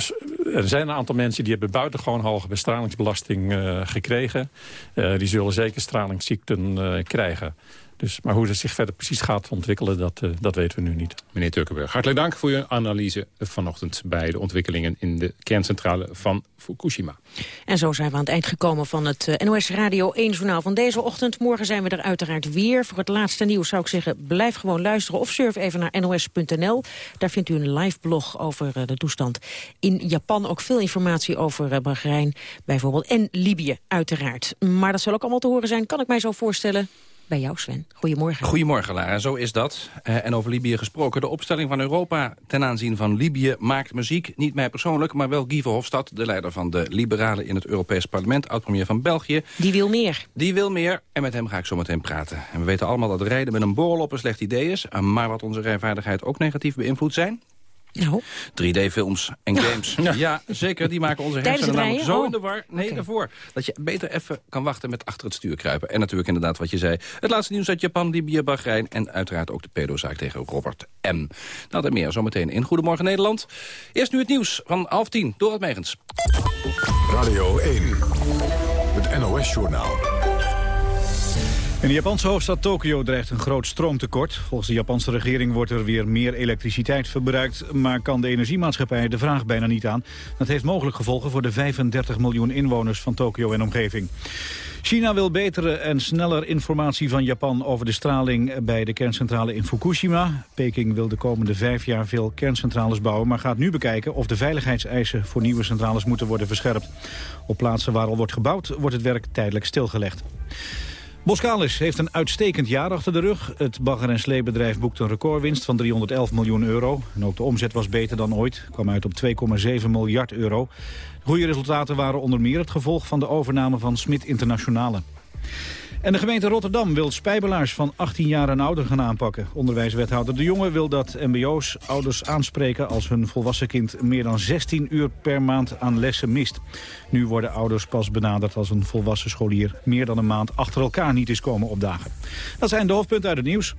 er zijn een aantal mensen die hebben buitengewoon hoge bestralingsbelasting uh, gekregen. Uh, die zullen zeker stralingsziekten krijgen. Dus, maar hoe het zich verder precies gaat ontwikkelen, dat, uh, dat weten we nu niet. Meneer Turkenburg, hartelijk dank voor uw analyse vanochtend... bij de ontwikkelingen in de kerncentrale van Fukushima. En zo zijn we aan het eind gekomen van het uh, NOS Radio 1-journaal van deze ochtend. Morgen zijn we er uiteraard weer. Voor het laatste nieuws zou ik zeggen, blijf gewoon luisteren... of surf even naar nos.nl. Daar vindt u een live blog over uh, de toestand in Japan. Ook veel informatie over Bahrein bijvoorbeeld. En Libië, uiteraard. Maar dat zal ook allemaal te horen zijn, kan ik mij zo voorstellen bij jou, Sven. Goedemorgen. Goedemorgen, Lara. Zo is dat. Uh, en over Libië gesproken. De opstelling van Europa ten aanzien van Libië maakt muziek. Niet mij persoonlijk, maar wel Guy Verhofstadt... de leider van de Liberalen in het Europees Parlement, oud-premier van België. Die wil meer. Die wil meer. En met hem ga ik zo meteen praten. En we weten allemaal dat rijden met een borrel op een slecht idee is. Maar wat onze rijvaardigheid ook negatief beïnvloedt zijn... Nou. 3D-films en games. Ja. zeker. Die maken onze hersenen namelijk zo oh. in de war. Nee, okay. daarvoor. Dat je beter even kan wachten met achter het stuur kruipen. En natuurlijk inderdaad wat je zei. Het laatste nieuws uit Japan, Libië, Bahrein... en uiteraard ook de pedozaak tegen Robert M. Nou, en meer zometeen in Goedemorgen Nederland. Eerst nu het nieuws van half tien. Door het Megens. Radio 1. Het NOS-journaal. In de Japanse hoofdstad Tokio dreigt een groot stroomtekort. Volgens de Japanse regering wordt er weer meer elektriciteit verbruikt... maar kan de energiemaatschappij de vraag bijna niet aan. Dat heeft mogelijk gevolgen voor de 35 miljoen inwoners van Tokio en omgeving. China wil betere en sneller informatie van Japan over de straling bij de kerncentrale in Fukushima. Peking wil de komende vijf jaar veel kerncentrales bouwen, maar gaat nu bekijken of de veiligheidseisen voor nieuwe centrales moeten worden verscherpt. Op plaatsen waar al wordt gebouwd wordt het werk tijdelijk stilgelegd. Boskalis heeft een uitstekend jaar achter de rug. Het bagger- en sleebedrijf boekte een recordwinst van 311 miljoen euro. En ook de omzet was beter dan ooit, kwam uit op 2,7 miljard euro. Goede resultaten waren onder meer het gevolg van de overname van Smit Internationale. En de gemeente Rotterdam wil spijbelaars van 18 jaar en ouder gaan aanpakken. Onderwijswethouder De Jonge wil dat mbo's ouders aanspreken... als hun volwassen kind meer dan 16 uur per maand aan lessen mist. Nu worden ouders pas benaderd als een volwassen scholier... meer dan een maand achter elkaar niet is komen opdagen. Dat zijn de hoofdpunten uit het nieuws.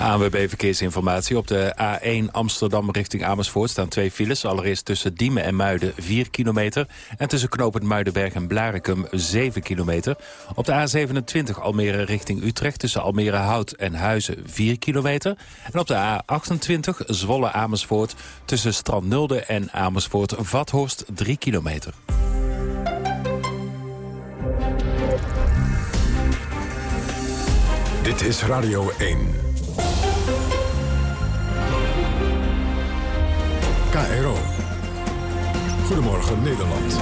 ANWB Verkeersinformatie. Op de A1 Amsterdam richting Amersfoort staan twee files. Allereerst tussen Diemen en Muiden 4 kilometer. En tussen Knopend Muidenberg en Blarikum 7 kilometer. Op de A27 Almere richting Utrecht tussen Almere Hout en Huizen 4 kilometer. En op de A28 Zwolle Amersfoort tussen Strandnulde en Amersfoort Vathorst 3 kilometer. Dit is Radio 1. KRO. Goedemorgen Nederland.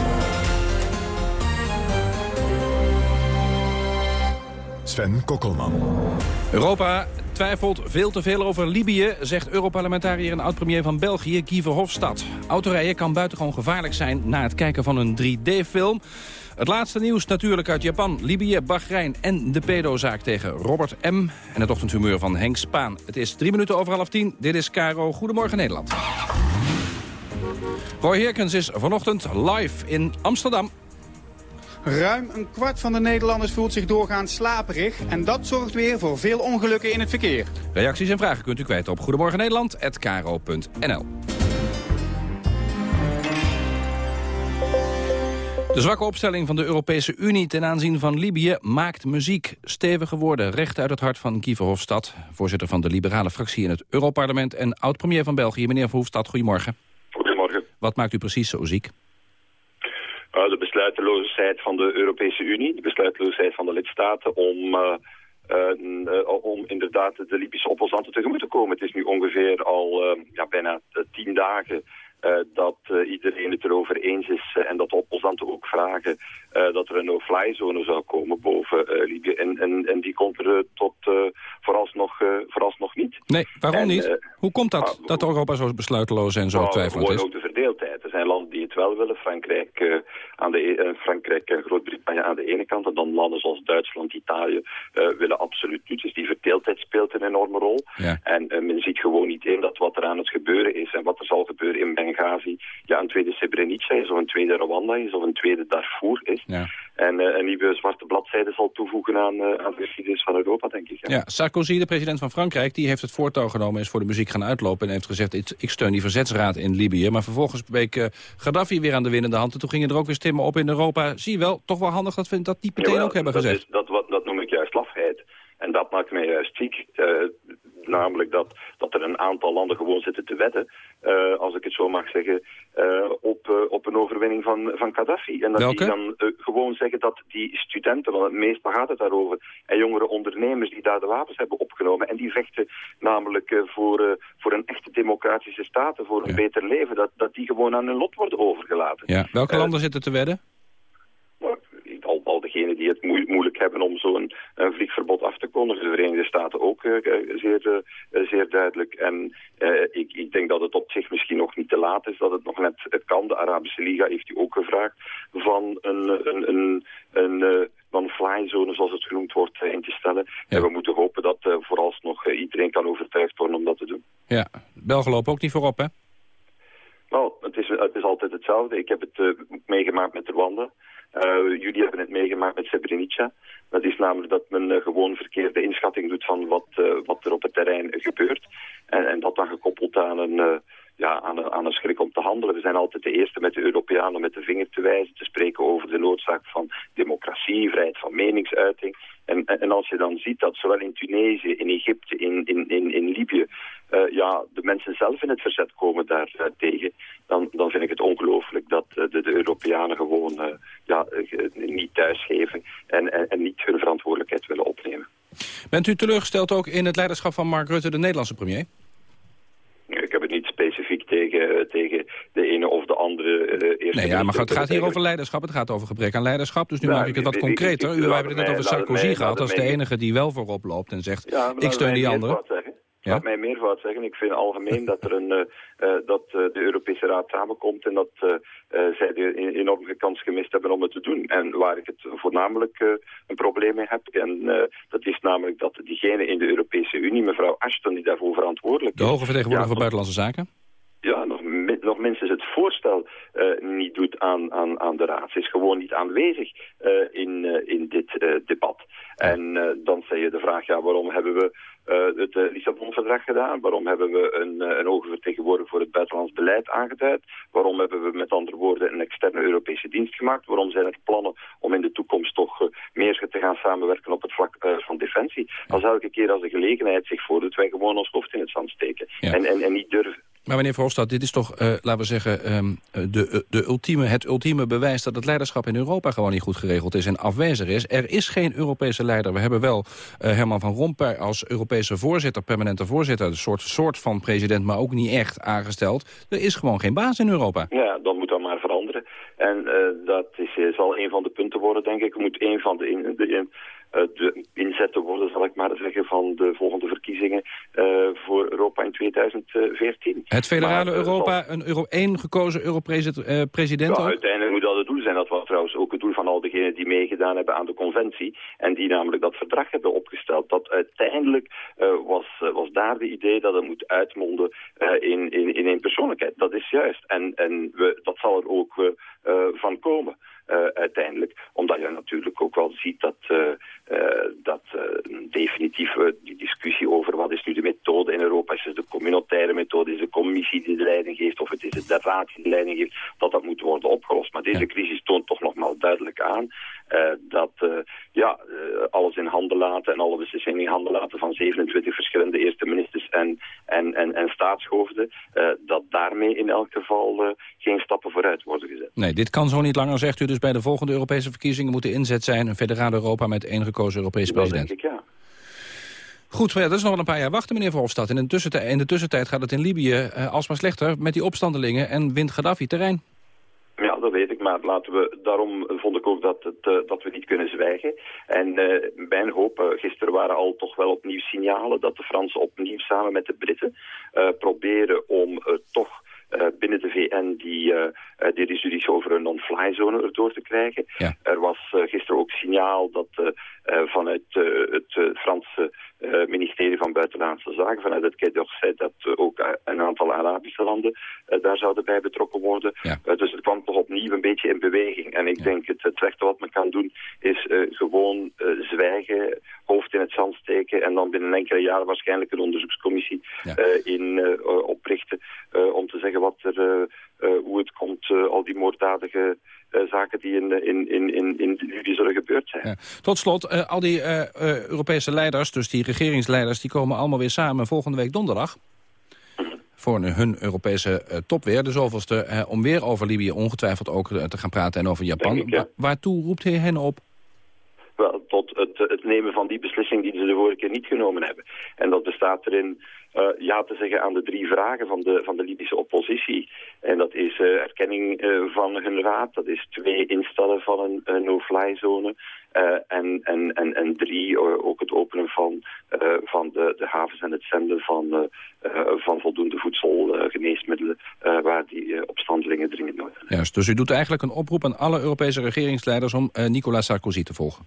Sven Kokkelman. Europa twijfelt veel te veel over Libië, zegt Europarlementariër en oud-premier van België, Guy Verhofstadt. Autorijden kan buitengewoon gevaarlijk zijn na het kijken van een 3D-film. Het laatste nieuws natuurlijk uit Japan, Libië, Bahrein en de pedozaak tegen Robert M. En het ochtendhumeur van Henk Spaan. Het is drie minuten over half tien. Dit is Caro. Goedemorgen Nederland. Roy Herkens is vanochtend live in Amsterdam. Ruim een kwart van de Nederlanders voelt zich doorgaans slaperig. En dat zorgt weer voor veel ongelukken in het verkeer. Reacties en vragen kunt u kwijt op Goedemorgen Nederland@kro.nl. De zwakke opstelling van de Europese Unie ten aanzien van Libië maakt muziek. Stevige woorden, recht uit het hart van Guy Verhofstadt... voorzitter van de liberale fractie in het Europarlement... en oud-premier van België, meneer Verhofstadt. Goedemorgen. Wat maakt u precies zo ziek? Uh, de besluiteloosheid van de Europese Unie, de besluiteloosheid van de lidstaten... om, uh, uh, om inderdaad de Libische opposanten tegemoet te komen. Het is nu ongeveer al ja, bijna tien dagen... Uh, dat uh, iedereen het erover eens is uh, en dat opposanten ook vragen dat er een no-fly zone zou komen boven Libië. En, en, en die komt er tot vooralsnog, vooralsnog niet. Nee, waarom en, niet? Hoe komt dat, ah, dat Europa zo besluiteloos en zo twijfelend is? Ook de verdeeldheid. Er zijn landen die het wel willen, Frankrijk, aan de, uh, Frankrijk en Groot-Brittannië aan de ene kant, en dan landen zoals Duitsland, Italië willen absoluut niet. Dus die verdeeldheid speelt een enorme rol. Ja. En men ziet gewoon niet in dat wat er aan het gebeuren is en wat er zal gebeuren in Benghazi, ja, een tweede Srebrenica is, of een tweede Rwanda is, of een tweede Darfur is. Ja. En een nieuwe zwarte bladzijde zal toevoegen aan, aan de geschiedenis van Europa, denk ik. Ja. Sarkozy, de president van Frankrijk, die heeft het voortouw genomen, is voor de muziek gaan uitlopen en heeft gezegd, ik steun die verzetsraad in Libië. Maar vervolgens bleek uh, Gaddafi weer aan de winnende hand. En toen gingen er ook weer stemmen op in Europa. Zie je wel, toch wel handig dat we dat niet meteen ook hebben dat gezegd. Is, dat, dat noem ik juist lafheid. En dat maakt mij juist ziek. Uh, namelijk dat, dat er een aantal landen gewoon zitten te wetten, uh, als ik het zo mag zeggen, uh, op, uh, op een overwinning van, van Gaddafi. En dat Welke? die dan gewoon zeggen dat die studenten, want het meestal gaat het daarover, en jongere ondernemers die daar de wapens hebben opgenomen, en die vechten namelijk voor, voor een echte democratische staat, voor een ja. beter leven, dat, dat die gewoon aan hun lot worden overgelaten. Ja. Welke landen zitten te wedden? Degenen die het moe moeilijk hebben om zo'n vliegverbod af te kondigen. De Verenigde Staten ook uh, zeer, uh, zeer duidelijk. En uh, ik, ik denk dat het op zich misschien nog niet te laat is, dat het nog net het kan. De Arabische Liga heeft u ook gevraagd van een, een, een, een non-fly zone, zoals het genoemd wordt, in te stellen. Ja. En we moeten hopen dat vooralsnog iedereen kan overtuigd worden om dat te doen. Ja, Belgen lopen ook niet voorop, hè? Nou, het is, het is altijd hetzelfde. Ik heb het meegemaakt met Rwanda. Uh, jullie hebben het meegemaakt met Srebrenica. Dat is namelijk dat men uh, gewoon verkeerde inschatting doet van wat, uh, wat er op het terrein gebeurt. En, en dat dan gekoppeld aan een, ja, aan, een, aan een schrik om te handelen. We zijn altijd de eerste met de Europeanen met de vinger te wijzen, te spreken over de noodzaak van democratie, vrijheid van meningsuiting. En, en als je dan ziet dat zowel in Tunesië, in Egypte, in, in, in, in Libië, uh, ja, de mensen zelf in het verzet komen daar uh, tegen, dan, dan vind ik het ongelooflijk dat uh, de, de Europeanen gewoon ja, niet thuisgeven en, en, en niet hun verantwoordelijkheid willen opnemen. Bent u teleurgesteld ook in het leiderschap van Mark Rutte, de Nederlandse premier? Ik heb het niet specifiek tegen, tegen de ene of de andere uh, eerste... Nee, ja, maar het gaat hier over leiderschap. Het gaat over gebrek aan leiderschap. Dus nu nou, maak ik het wat concreter. U hebben het net over Sarkozy mij, gehad als de enige die wel voorop loopt en zegt... Ja, ik steun die anderen. Ja? Laat mij meervoud zeggen. Ik vind algemeen dat er een, uh, uh, dat uh, de Europese Raad samenkomt en dat zij de enorme kans gemist hebben om het te doen. En waar ik het voornamelijk probleem mee heb, en dat is namelijk dat diegene in de Europese Unie, mevrouw Ashton, die daarvoor verantwoordelijk is... De hoge vertegenwoordiger ja, van Buitenlandse Zaken? ja, nog, nog minstens het voorstel uh, niet doet aan, aan, aan de raad. Ze is gewoon niet aanwezig uh, in, in dit debat. En dan zeg je de vraag, ja, waarom hebben we het Lissabon-verdrag gedaan? Waarom hebben we een, een hoge vertegenwoordiger voor het buitenlands beleid aangeduid? Waarom hebben we met andere woorden een externe Europese dienst gemaakt? Waarom zijn er plannen om in de toekomst toch meer te gaan samenwerken op het vlak van defensie? Als elke keer als de gelegenheid zich voordoet, wij gewoon ons hoofd in het zand steken. Ja. En, en, en niet durven. Maar meneer Verhofstadt, dit is toch, uh, laten we zeggen, um, de, de ultieme, het ultieme bewijs dat het leiderschap in Europa gewoon niet goed geregeld is en afwezig is. Er is geen Europese leider. We hebben wel uh, Herman van Rompuy als Europese voorzitter, permanente voorzitter, een soort, soort van president, maar ook niet echt aangesteld. Er is gewoon geen baas in Europa. Ja, dat moet dan maar veranderen. En uh, dat is, zal een van de punten worden, denk ik. Moet een van de, in, de in, de inzetten worden, zal ik maar zeggen, van de volgende verkiezingen uh, voor Europa in 2014. Het federale maar, Europa, een euro, één gekozen Europresident ja, uiteindelijk moet dat het doel zijn. Dat was trouwens ook het doel van al diegenen die meegedaan hebben aan de conventie. En die namelijk dat verdrag hebben opgesteld. Dat uiteindelijk was, was daar de idee dat het moet uitmonden in, in, in één persoonlijkheid. Dat is juist. En, en we, dat zal er ook van komen. Uh, uiteindelijk. Omdat je natuurlijk ook wel ziet dat, uh, dat definitief die discussie over wat is nu de methode in Europa, is het de communautaire methode, is de commissie die de leiding geeft of het is het de raad die de leiding geeft, dat dat moet worden opgelost. Maar deze crisis toont toch nogmaals duidelijk aan dat ja, alles in handen laten en alle beslissingen in handen laten van 27 verschillende eerste ministers en, en, en, en staatshoofden, dat daarmee in elk geval geen stappen vooruit worden gezet. Nee, dit kan zo niet langer, zegt u dus bij de volgende Europese verkiezingen moet de inzet zijn... een federale Europa met één gekozen Europese president. Dat denk ik, ja. Goed, maar ja, dat is nog wel een paar jaar wachten, meneer Verhofstadt. In de tussentijd, in de tussentijd gaat het in Libië uh, alsmaar slechter met die opstandelingen... en wint Gaddafi terrein. Ja, dat weet ik, maar laten we, daarom vond ik ook dat, het, uh, dat we niet kunnen zwijgen. En uh, mijn hoop, uh, gisteren waren al toch wel opnieuw signalen dat de Fransen opnieuw samen met de Britten proberen om toch binnen de VN die, die over een non-fly zone erdoor te krijgen. Er was gisteren ook signaal dat vanuit het Franse ministerie van Buitenlandse Zaken, vanuit het Quai d'Orsay, dat ook een aantal Arabische landen daar zouden bij betrokken worden. dus het kwam toch opnieuw een beetje in beweging. En ik denk het, het slechte wat men kan doen is gewoon zwijgen, hoofd in het zand steken en dan binnen enkele jaren waarschijnlijk een onderzoekscommissie in oprichten om te zeggen wat er, hoe het komt, al die moorddadige zaken die in, in, in, in, in Libië zullen gebeurd zijn. Tot slot, al die Europese leiders, dus die regeringsleiders, die komen allemaal weer samen volgende week donderdag voor hun Europese uh, top weer, de zoveelste, om weer over Libië ongetwijfeld ook te gaan praten en over Japan. waartoe roept hij hen op? Wel, tot het, het, nemen van die beslissing die ze de vorige keer niet genomen hebben. En dat bestaat erin uh, ja te zeggen aan de drie vragen van de, van de Libische oppositie. En dat is uh, erkenning uh, van hun raad, dat is twee instellen van een, een no-fly zone en, en, en, en drie ook het openen van, van de, de havens en het zenden van, van voldoende voedsel, geneesmiddelen waar die opstandelingen dringend nodig hebben. Juist, dus u doet eigenlijk een oproep aan alle Europese regeringsleiders om Nicolas Sarkozy te volgen.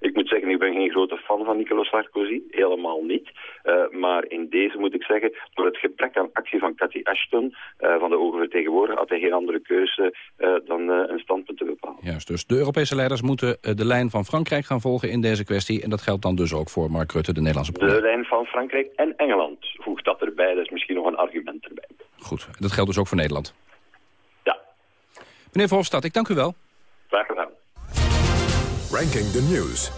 Ik moet zeggen, ik ben geen grote fan van Nicolas Sarkozy. Helemaal niet. Uh, maar in deze moet ik zeggen, door het gebrek aan actie van Cathy Ashton, uh, van de ogen vertegenwoordiger, had hij geen andere keuze uh, dan een standpunt te bepalen. Juist, dus de Europese leiders moeten de lijn van Frankrijk gaan volgen in deze kwestie. En dat geldt dan dus ook voor Mark Rutte, de Nederlandse premier. De lijn van Frankrijk en Engeland. Voeg dat erbij, dat is misschien nog een argument erbij. Goed, dat geldt dus ook voor Nederland. Ja. Meneer Verhofstadt, ik dank u wel. Graag gedaan. Ranking the News.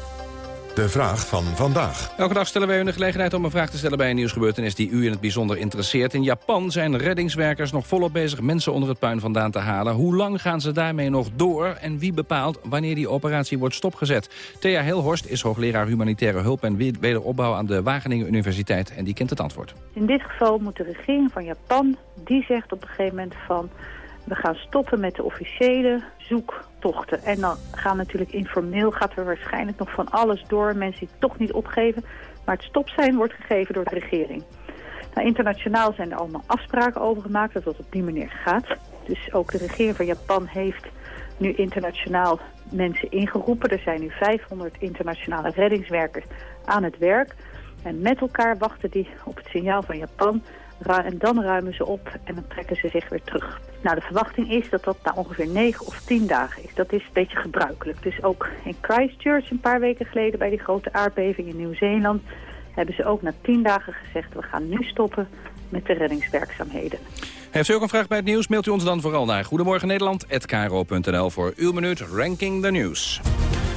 De vraag van vandaag. Elke dag stellen wij u de gelegenheid om een vraag te stellen bij een nieuwsgebeurtenis die u in het bijzonder interesseert. In Japan zijn reddingswerkers nog volop bezig mensen onder het puin vandaan te halen. Hoe lang gaan ze daarmee nog door en wie bepaalt wanneer die operatie wordt stopgezet? Thea Hilhorst is hoogleraar humanitaire hulp en wederopbouw aan de Wageningen Universiteit en die kent het antwoord. In dit geval moet de regering van Japan, die zegt op een gegeven moment van we gaan stoppen met de officiële zoektochten. En dan gaan natuurlijk informeel, gaat er waarschijnlijk nog van alles door. Mensen die toch niet opgeven. Maar het stop zijn wordt gegeven door de regering. Nou, internationaal zijn er allemaal afspraken over gemaakt dat dat op die manier gaat. Dus ook de regering van Japan heeft nu internationaal mensen ingeroepen. Er zijn nu 500 internationale reddingswerkers aan het werk. En met elkaar wachten die op het signaal van Japan en dan ruimen ze op en dan trekken ze zich weer terug. Nou, de verwachting is dat dat na ongeveer 9 of 10 dagen is. Dat is een beetje gebruikelijk. Dus ook in Christchurch een paar weken geleden bij die grote aardbeving in Nieuw-Zeeland... hebben ze ook na 10 dagen gezegd, we gaan nu stoppen met de reddingswerkzaamheden. Heeft u ook een vraag bij het nieuws, mailt u ons dan vooral naar Goedemorgen Nederland@kro.nl voor uw minuut Ranking the News.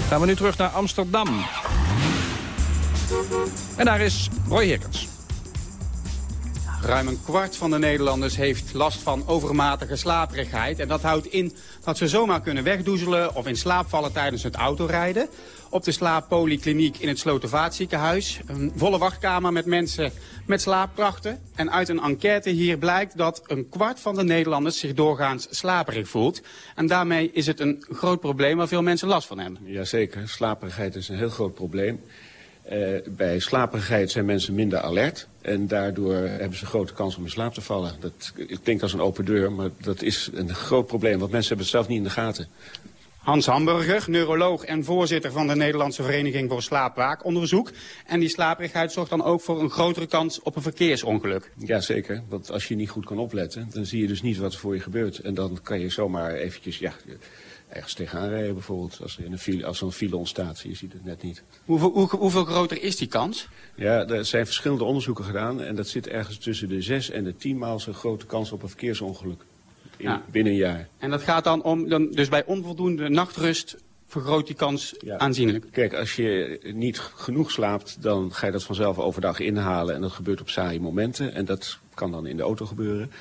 Gaan we nu terug naar Amsterdam. En daar is Roy Herkens. Ruim een kwart van de Nederlanders heeft last van overmatige slaperigheid. En dat houdt in dat ze zomaar kunnen wegdoezelen of in slaap vallen tijdens het autorijden. Op de slaappolykliniek in het Slotervaartziekenhuis. Een volle wachtkamer met mensen met slaapkrachten. En uit een enquête hier blijkt dat een kwart van de Nederlanders zich doorgaans slaperig voelt. En daarmee is het een groot probleem waar veel mensen last van hebben. Jazeker, slaperigheid is een heel groot probleem. Uh, bij slaperigheid zijn mensen minder alert. En daardoor hebben ze grote kans om in slaap te vallen. Dat klinkt als een open deur, maar dat is een groot probleem. Want mensen hebben het zelf niet in de gaten. Hans Hamburger, neuroloog en voorzitter van de Nederlandse Vereniging voor Slaapwaakonderzoek. En die slaperigheid zorgt dan ook voor een grotere kans op een verkeersongeluk. Jazeker, want als je niet goed kan opletten, dan zie je dus niet wat er voor je gebeurt. En dan kan je zomaar eventjes, ja, ergens tegenaan rijden bijvoorbeeld. Als er, in een file, als er een file ontstaat, je ziet het net niet. Hoeveel, hoe, hoeveel groter is die kans? Ja, er zijn verschillende onderzoeken gedaan. En dat zit ergens tussen de zes en de tien maal zo'n grote kans op een verkeersongeluk. In, ja. Binnen een jaar. En dat gaat dan om, dan, dus bij onvoldoende nachtrust vergroot die kans ja. aanzienlijk. Kijk, als je niet genoeg slaapt, dan ga je dat vanzelf overdag inhalen. En dat gebeurt op saaie momenten. En dat kan dan in de auto gebeuren.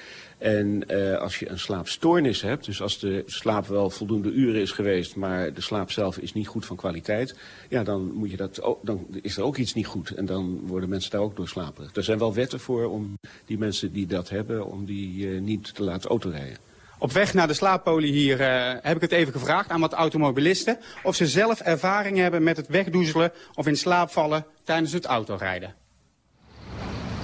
En uh, als je een slaapstoornis hebt, dus als de slaap wel voldoende uren is geweest, maar de slaap zelf is niet goed van kwaliteit, ja, dan, moet je dat ook, dan is er ook iets niet goed. En dan worden mensen daar ook door slaperig. Er zijn wel wetten voor om die mensen die dat hebben, om die uh, niet te laten autorijden. Op weg naar de slaappolie hier uh, heb ik het even gevraagd aan wat automobilisten... of ze zelf ervaring hebben met het wegdoezelen of in slaap vallen tijdens het autorijden.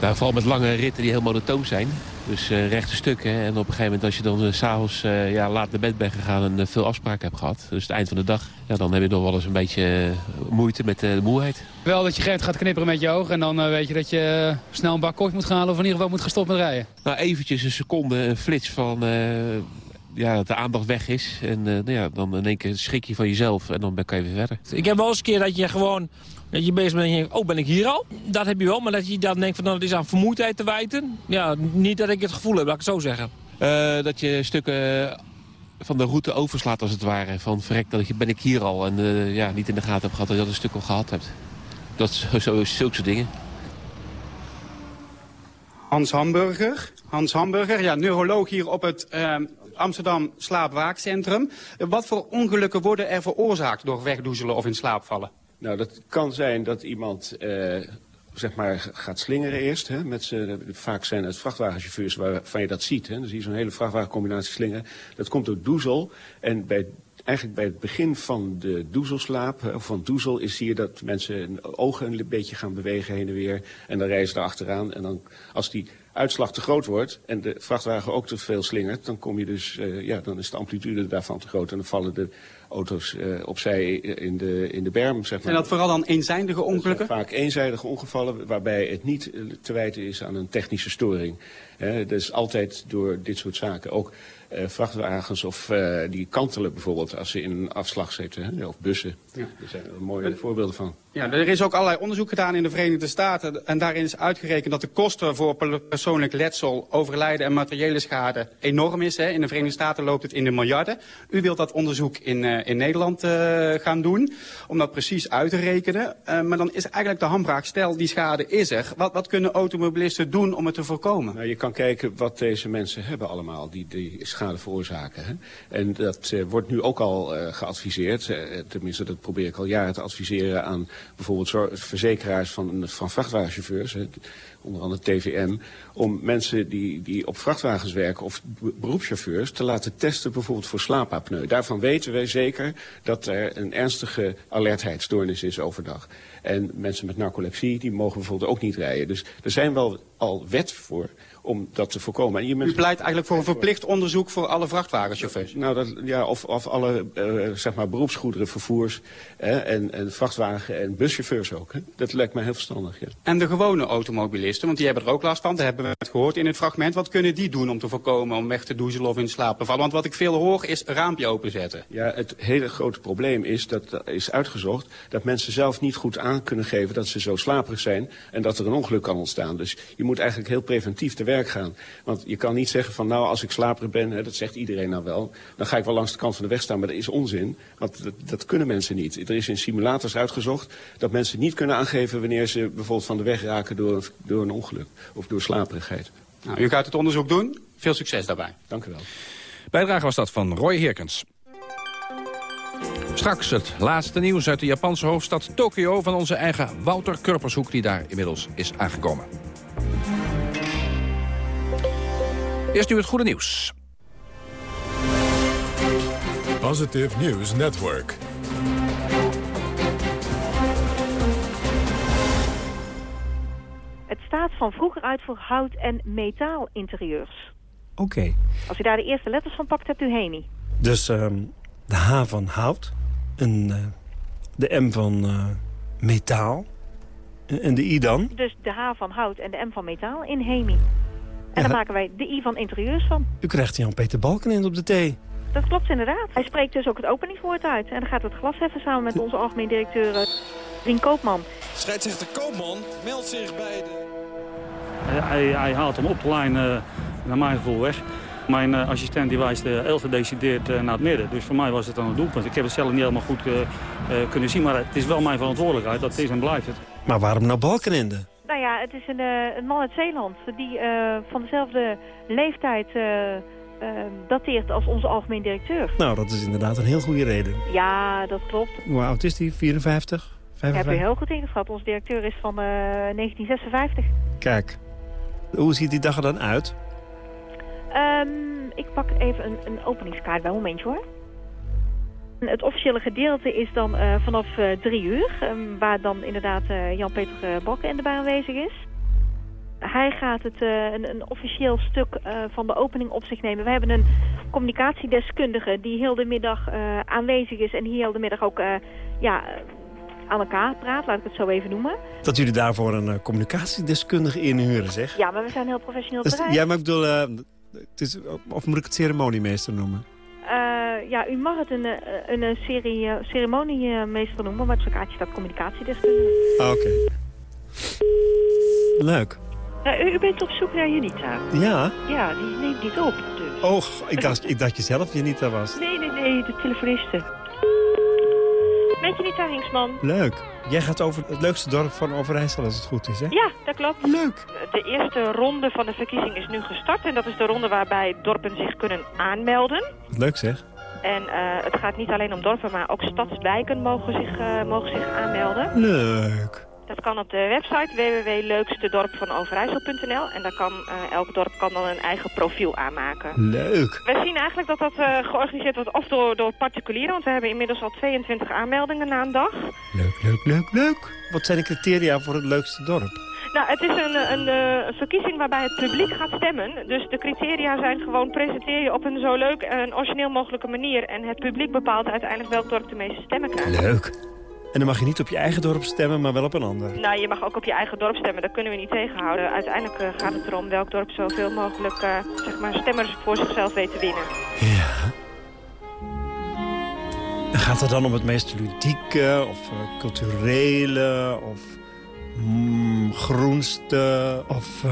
Nou, vooral met lange ritten die heel monotoom zijn. Dus uh, rechte stukken. En op een gegeven moment als je dan uh, s'avonds uh, ja, laat naar bed bent gegaan en veel afspraken hebt gehad. Dus het eind van de dag. Ja, dan heb je nog wel eens een beetje moeite met de moeheid. Wel dat je geeft gaat knipperen met je ogen. En dan weet je dat je snel een bak koffie moet gaan halen. Of in ieder geval moet gaan stoppen met rijden. Nou, eventjes een seconde, een flits van ja, dat de aandacht weg is. En nou ja, dan in één keer schrik je van jezelf en dan kan je weer verder. Ik heb wel eens een keer dat je gewoon dat je bezig bent en je denkt, oh, ben ik hier al? Dat heb je wel, maar dat je dan denkt van, nou, het is aan vermoeidheid te wijten. Ja, niet dat ik het gevoel heb, laat ik het zo zeggen. Uh, dat je stukken van de route overslaat als het ware. Van verrek, dat je, ben ik hier al en uh, ja, niet in de gaten heb gehad dat je dat een stuk al gehad hebt. Dat zo, zo, zulke soort dingen. Hans Hamburger. Hans Hamburger, ja, neuroloog hier op het uh, Amsterdam Slaapwaakcentrum. Wat voor ongelukken worden er veroorzaakt door wegdoezelen of in slaap vallen? Nou, dat kan zijn dat iemand uh, zeg maar gaat slingeren eerst. Hè, met vaak zijn het vrachtwagenchauffeurs waarvan je dat ziet. Hè. Dan zie je zo'n hele vrachtwagencombinatie slingeren. Dat komt door doezel. En bij, eigenlijk bij het begin van de doezelslaap, of van doezel, is hier dat mensen hun ogen een beetje gaan bewegen heen en weer. En dan rijden ze er achteraan. En dan, als die uitslag te groot wordt en de vrachtwagen ook te veel slingert, dan, kom je dus, uh, ja, dan is de amplitude daarvan te groot. En dan vallen de auto's uh, opzij in de, in de berm. Zeg maar. Zijn dat vooral dan eenzijdige ongelukken? Vaak eenzijdige ongevallen waarbij het niet te wijten is aan een technische storing. Uh, dus altijd door dit soort zaken. Ook uh, vrachtwagens of uh, die kantelen bijvoorbeeld als ze in een afslag zitten. Hè, of bussen. Ja. Daar zijn er mooie voorbeelden van. Ja, er is ook allerlei onderzoek gedaan in de Verenigde Staten. En daarin is uitgerekend dat de kosten voor persoonlijk letsel, overlijden en materiële schade enorm is. Hè. In de Verenigde Staten loopt het in de miljarden. U wilt dat onderzoek in, uh, in Nederland gaan doen. Om dat precies uit te rekenen. Maar dan is eigenlijk de hamvraag, stel die schade is er. Wat, wat kunnen automobilisten doen om het te voorkomen? Nou, je kan kijken wat deze mensen hebben allemaal, die, die schade veroorzaken. Hè. En dat wordt nu ook al geadviseerd. tenminste, dat probeer ik al jaren te adviseren aan bijvoorbeeld verzekeraars van, van vrachtwagenchauffeurs, onder andere TVM, om mensen die, die op vrachtwagens werken of beroepschauffeurs te laten testen bijvoorbeeld voor slaapapneu. Daarvan weten wij zeker dat er een ernstige alertheidsstoornis is overdag. En mensen met narcolepsie, die mogen bijvoorbeeld ook niet rijden. Dus er zijn wel al wet voor om dat te voorkomen. En je U pleit eigenlijk voor een verplicht onderzoek voor alle vrachtwagenchauffeurs? Nou, dat, ja, of, of alle uh, zeg maar beroepsgoederenvervoers en, en vrachtwagen- en buschauffeurs ook. Hè. Dat lijkt mij heel verstandig, ja. En de gewone automobilisten, want die hebben er ook last van. Dat hebben we het gehoord in het fragment. Wat kunnen die doen om te voorkomen om weg te doezelen of in slaap te vallen? Want wat ik veel hoor is een raampje openzetten. Ja, het hele grote probleem is, dat is uitgezocht, dat mensen zelf niet goed aan kunnen geven dat ze zo slaperig zijn en dat er een ongeluk kan ontstaan. Dus je moet eigenlijk heel preventief te werk gaan. Want je kan niet zeggen van nou als ik slaperig ben, hè, dat zegt iedereen nou wel, dan ga ik wel langs de kant van de weg staan, maar dat is onzin. Want dat, dat kunnen mensen niet. Er is in simulators uitgezocht dat mensen niet kunnen aangeven wanneer ze bijvoorbeeld van de weg raken door, door een ongeluk of door slaperigheid. Nou, u gaat het onderzoek doen. Veel succes daarbij. Dank u wel. Bijdrage was dat van Roy Heerkens. Straks het laatste nieuws uit de Japanse hoofdstad Tokio... van onze eigen Wouter Kurpershoek, die daar inmiddels is aangekomen. Eerst nu het goede nieuws. Positive News Network. Het staat van vroeger uit voor hout- en metaalinterieurs. Oké. Als u daar de eerste letters van pakt, hebt u HEMI. Dus um, de H van hout, en, uh, de M van uh, metaal en de I dan? Dus de H van hout en de M van metaal in HEMI. En ja. daar maken wij de I van interieurs van. U krijgt Jan-Peter Balkenend op de T. Dat klopt inderdaad. Hij spreekt dus ook het openingswoord uit. En dan gaat het glas heffen samen met onze algemeen directeur Rien Koopman. Scheidsrechter Koopman meldt zich bij de... Hij, hij haalt hem op de lijn uh, naar mijn gevoel weg. Mijn uh, assistent die wijst uh, heel gedecideerd uh, naar het midden. Dus voor mij was het dan een doelpunt. Ik heb het zelf niet helemaal goed kunnen zien. Maar het is wel mijn verantwoordelijkheid. Dat is en blijft het. Maar waarom nou Balkenende? Nou ja, het is een, een man uit Zeeland die van dezelfde leeftijd dateert als onze algemeen directeur. Nou, dat is inderdaad een heel goede reden. Ja, dat klopt. Hoe oud is hij? 54? 55? Heb je heel goed ingeschat. Onze directeur is van 1956. Kijk, hoe ziet die dag er dan uit? Um, ik pak even een, een openingskaart bij een momentje hoor. Het officiële gedeelte is dan uh, vanaf uh, drie uur, um, waar dan inderdaad uh, Jan-Peter Balken in de baan aanwezig is. Hij gaat het, een, een, officieel stuk van de opening op zich nemen. We hebben een communicatiedeskundige die heel de middag aanwezig is... en hier heel de middag ook ja, aan elkaar praat, laat ik het zo even noemen. Dat jullie daarvoor een communicatiedeskundige inhuren, zeg? Ja, maar we zijn heel professioneel bedrijf. Ja, maar ik bedoel, het is, of moet ik het ceremoniemeester noemen? Ja, u mag het een, een, een serie, ceremoniemeester noemen, maar het is staat communicatiedeskundige. Ah, oké. Leuk. Nou, u, u, bent op zoek naar Janita. Ja? Ja, die neemt niet op. Dus. Oh, ik dacht, ik dacht je zelf Janita was. Nee, nee, nee, de telefoniste. Met Janita Hingsman. Leuk. Jij gaat over het leukste dorp van Overijssel als het goed is, hè? Ja, dat klopt. Leuk. De eerste ronde van de verkiezing is nu gestart. En dat is de ronde waarbij dorpen zich kunnen aanmelden. Leuk zeg. En uh, het gaat niet alleen om dorpen, maar ook stadswijken mogen zich, uh, mogen zich aanmelden. Leuk. Dat kan op de website www.leukstedorpvanoverijssel.nl. En daar kan, uh, elk dorp kan dan een eigen profiel aanmaken. Leuk. We zien eigenlijk dat dat uh, georganiseerd wordt of door, door particulieren. Want we hebben inmiddels al 22 aanmeldingen na een dag. Leuk, leuk, leuk, leuk. Wat zijn de criteria voor het leukste dorp? Nou, het is een, een, een, verkiezing waarbij het publiek gaat stemmen. Dus de criteria zijn gewoon presenteer je op een zo leuk en origineel mogelijke manier. En het publiek bepaalt uiteindelijk welk dorp de meeste stemmen krijgt. Leuk. En dan mag je niet op je eigen dorp stemmen, maar wel op een ander. Nou, je mag ook op je eigen dorp stemmen. Dat kunnen we niet tegenhouden. Uiteindelijk uh, gaat het erom welk dorp zoveel mogelijk uh, zeg maar stemmers voor zichzelf weet te winnen. Ja. En gaat het dan om het meest ludieke of uh, culturele of mm, groenste of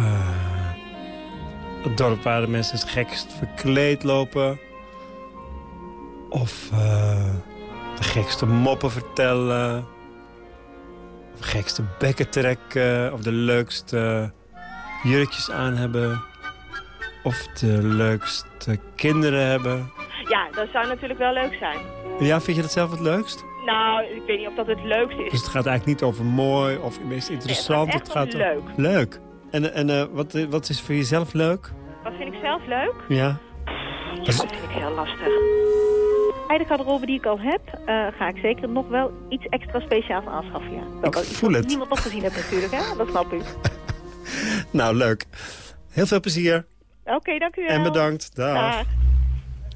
het dorp waar de mensen het gekst verkleed lopen? Of de gekste moppen vertellen. Of de gekste bekken trekken. Of de leukste jurkjes aan hebben. Of de leukste kinderen hebben. Ja, dat zou natuurlijk wel leuk zijn. Ja, vind je dat zelf het leukst? Nou, ik weet niet of dat het leukste is. Dus het gaat eigenlijk niet over mooi of meest interessant. Nee, het gaat, het gaat leuk. Leuk. En, en uh, wat, wat is voor jezelf leuk? Wat vind ik zelf leuk? Ja. Ja, dat vind ik heel lastig. Bij de garderobe die ik al heb, uh, ga ik zeker nog wel iets extra speciaals aanschaffen. Ja. Ik voel het. niemand nog gezien heeft natuurlijk, hè? dat snap u. (laughs) nou, leuk. Heel veel plezier. Oké, okay, dank u wel. En bedankt. Dag. Dag.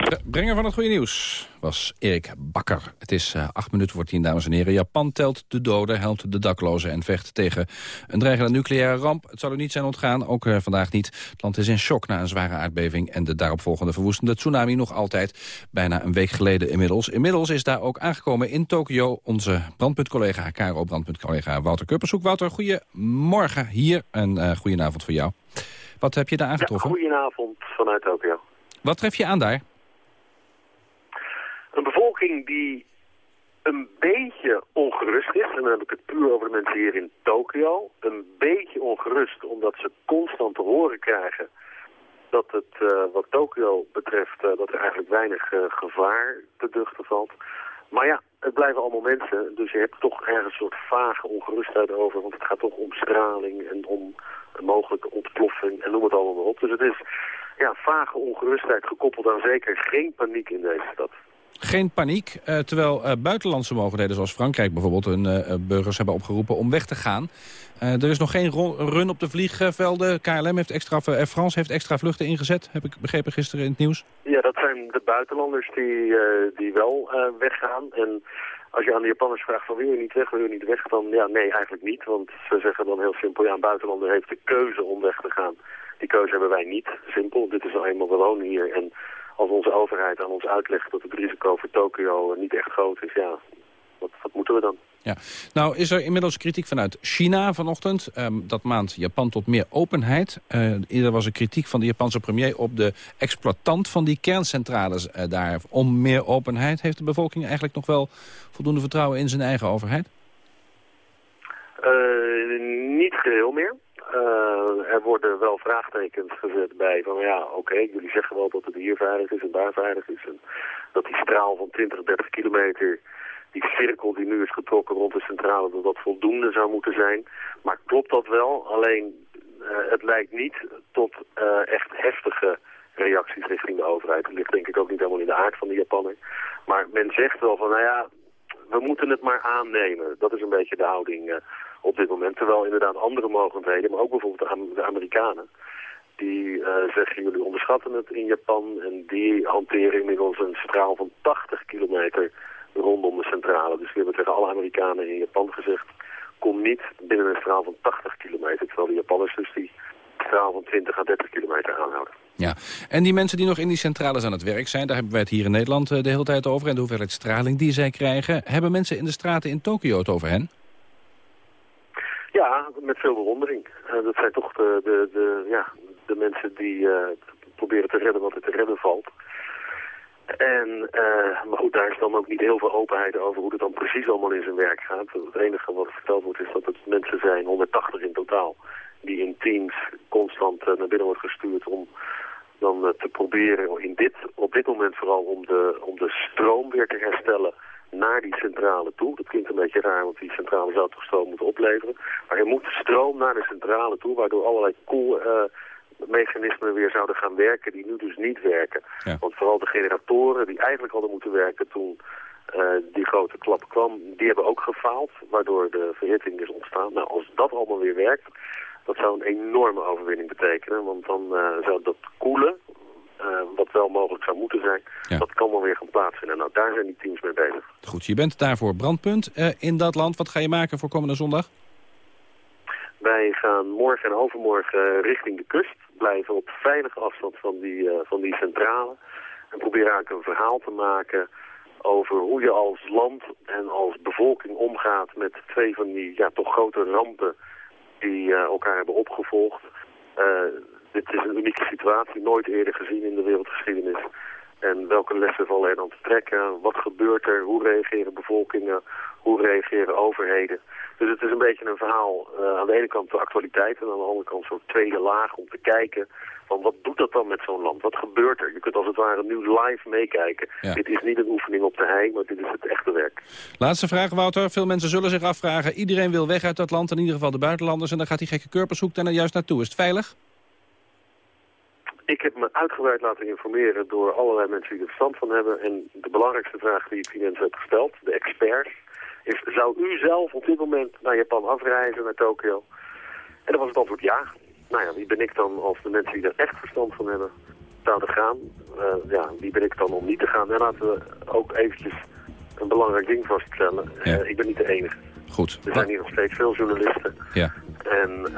De brenger van het goede nieuws was Erik Bakker. Het is uh, acht minuten voor tien, dames en heren. Japan telt de doden, helpt de daklozen en vecht tegen een dreigende nucleaire ramp. Het zal u niet zijn ontgaan, ook uh, vandaag niet. Het land is in shock na een zware aardbeving en de daaropvolgende verwoestende tsunami nog altijd. Bijna een week geleden inmiddels. Inmiddels is daar ook aangekomen in Tokio onze brandpuntcollega, KRO brandpuntcollega Wouter Kuppershoek. Wouter, goedemorgen hier en uh, goedenavond voor jou. Wat heb je daar aangetroffen? Ja, goedenavond vanuit Tokio. Wat tref je aan daar? Een bevolking die een beetje ongerust is, en dan heb ik het puur over de mensen hier in Tokio, een beetje ongerust omdat ze constant te horen krijgen dat het uh, wat Tokio betreft, uh, dat er eigenlijk weinig uh, gevaar te duchten valt. Maar ja, het blijven allemaal mensen, dus je hebt toch ergens een soort vage ongerustheid over, want het gaat toch om straling en om een mogelijke ontploffing en noem het allemaal op. Dus het is ja, vage ongerustheid gekoppeld aan zeker geen paniek in deze stad geen paniek. Uh, terwijl uh, buitenlandse mogelijkheden, zoals Frankrijk bijvoorbeeld... hun uh, burgers hebben opgeroepen om weg te gaan. er is nog geen run op de vliegvelden. KLM heeft extra, Air France heeft extra vluchten ingezet, heb ik begrepen gisteren in het nieuws. Ja, dat zijn de buitenlanders die, die wel weggaan. En als je aan de Japanners vraagt van wil je niet weg, wil je niet weg, dan ja, nee, eigenlijk niet. Want ze zeggen dan heel simpel, ja, een buitenlander heeft de keuze om weg te gaan. Die keuze hebben wij niet, simpel. Dit is nou eenmaal, we wonen hier en als onze overheid aan ons uitlegt dat het risico voor Tokio niet echt groot is, ja, wat, wat moeten we dan? Ja. Nou is er inmiddels kritiek vanuit China vanochtend. Um, dat maand Japan tot meer openheid. Uh, eerder was er kritiek van de Japanse premier op de exploitant van die kerncentrales uh, daar. Om meer openheid heeft de bevolking eigenlijk nog wel voldoende vertrouwen in zijn eigen overheid? Uh, niet geheel meer. Uh, er worden wel vraagtekens gezet bij van ja, oké, jullie zeggen wel dat het hier veilig is en daar veilig is. En dat die straal van 20, 30 kilometer, die cirkel die nu is getrokken rond de centrale, dat dat voldoende zou moeten zijn. Maar klopt dat wel? Alleen uh, het lijkt niet tot uh, echt heftige reacties richting de overheid. Dat ligt denk ik ook niet helemaal in de aard van de Japaner. Maar men zegt wel van nou ja, we moeten het maar aannemen. Dat is een beetje de houding op dit moment. Terwijl inderdaad andere mogendheden, maar ook bijvoorbeeld de, de Amerikanen... die eh, zeggen jullie onderschatten het in Japan... en die hanteren inmiddels een straal van 80 kilometer rondom de centrale. Dus we hebben tegen alle Amerikanen in Japan gezegd... kom niet binnen een straal van 80 kilometer... terwijl de Japanners dus die straal van 20 à 30 kilometer aanhouden. Ja, en die mensen die nog in die centrales aan het werk zijn... daar hebben wij het hier in Nederland eh, de hele tijd over... en de hoeveelheid straling die zij krijgen. Hebben mensen in de straten in Tokio het over hen? Ja, met veel bewondering. Uh, dat zijn toch de, de, de, ja, de mensen die uh, proberen te redden wat er te redden valt. En, uh, maar goed, daar is dan ook niet heel veel openheid over hoe het dan precies allemaal in zijn werk gaat. Het enige wat verteld wordt is dat het mensen zijn, 180 in totaal, die in teams constant naar binnen wordt gestuurd om dan te proberen in dit, op dit moment vooral om de, om de stroom weer te herstellen naar die centrale toe. Dat klinkt een beetje raar, want die centrale zou toch stroom moeten opleveren. Maar er moet stroom naar de centrale toe, waardoor allerlei koelmechanismen weer zouden gaan werken die nu dus niet werken. Want vooral de generatoren die eigenlijk hadden moeten werken toen uh, die grote klap kwam, die hebben ook gefaald, waardoor de verhitting is ontstaan. Nou, als dat allemaal weer werkt, dat zou een enorme overwinning betekenen, want dan uh, zou dat koelen, wat wel mogelijk zou moeten zijn, dat kan wel weer gaan plaatsvinden. Nou, daar zijn die teams mee bezig. Goed, je bent daarvoor brandpunt uh, in dat land. Wat ga je maken voor komende zondag? Wij gaan morgen en overmorgen richting de kust. Blijven op veilige afstand van die, uh, van die centrale. En proberen eigenlijk een verhaal te maken over hoe je als land en als bevolking omgaat met twee van die ja, toch grote rampen die elkaar hebben opgevolgd. Dit is een unieke situatie, nooit eerder gezien in de wereldgeschiedenis. En welke lessen vallen er dan te trekken? Wat gebeurt er? Hoe reageren bevolkingen? Hoe reageren overheden? Dus het is een beetje een verhaal. Uh, aan de ene kant de actualiteit en aan de andere kant zo'n tweede laag om te kijken van wat doet dat dan met zo'n land? Wat gebeurt er? Je kunt als het ware nu live meekijken. Dit is niet een oefening op de hei, maar dit is het echte werk. Laatste vraag, Wouter. Veel mensen zullen zich afvragen. Iedereen wil weg uit dat land, in ieder geval de buitenlanders. En dan gaat die gekke kurpershoek daar juist naartoe. Is het veilig? Ik heb me uitgebreid laten informeren door allerlei mensen die er verstand van hebben. En de belangrijkste vraag die ik die mensen heb gesteld, de experts, is zou u zelf op dit moment naar Japan afreizen, naar Tokio? En dan was het antwoord ja. Nou ja, wie ben ik dan als de mensen die er echt verstand van hebben zouden gaan? Uh, ja, wie ben ik dan om niet te gaan? En laten we ook eventjes een belangrijk ding vaststellen. Ja. Uh, ik ben niet de enige. Goed. Er zijn hier nog steeds veel journalisten. Ja. En uh,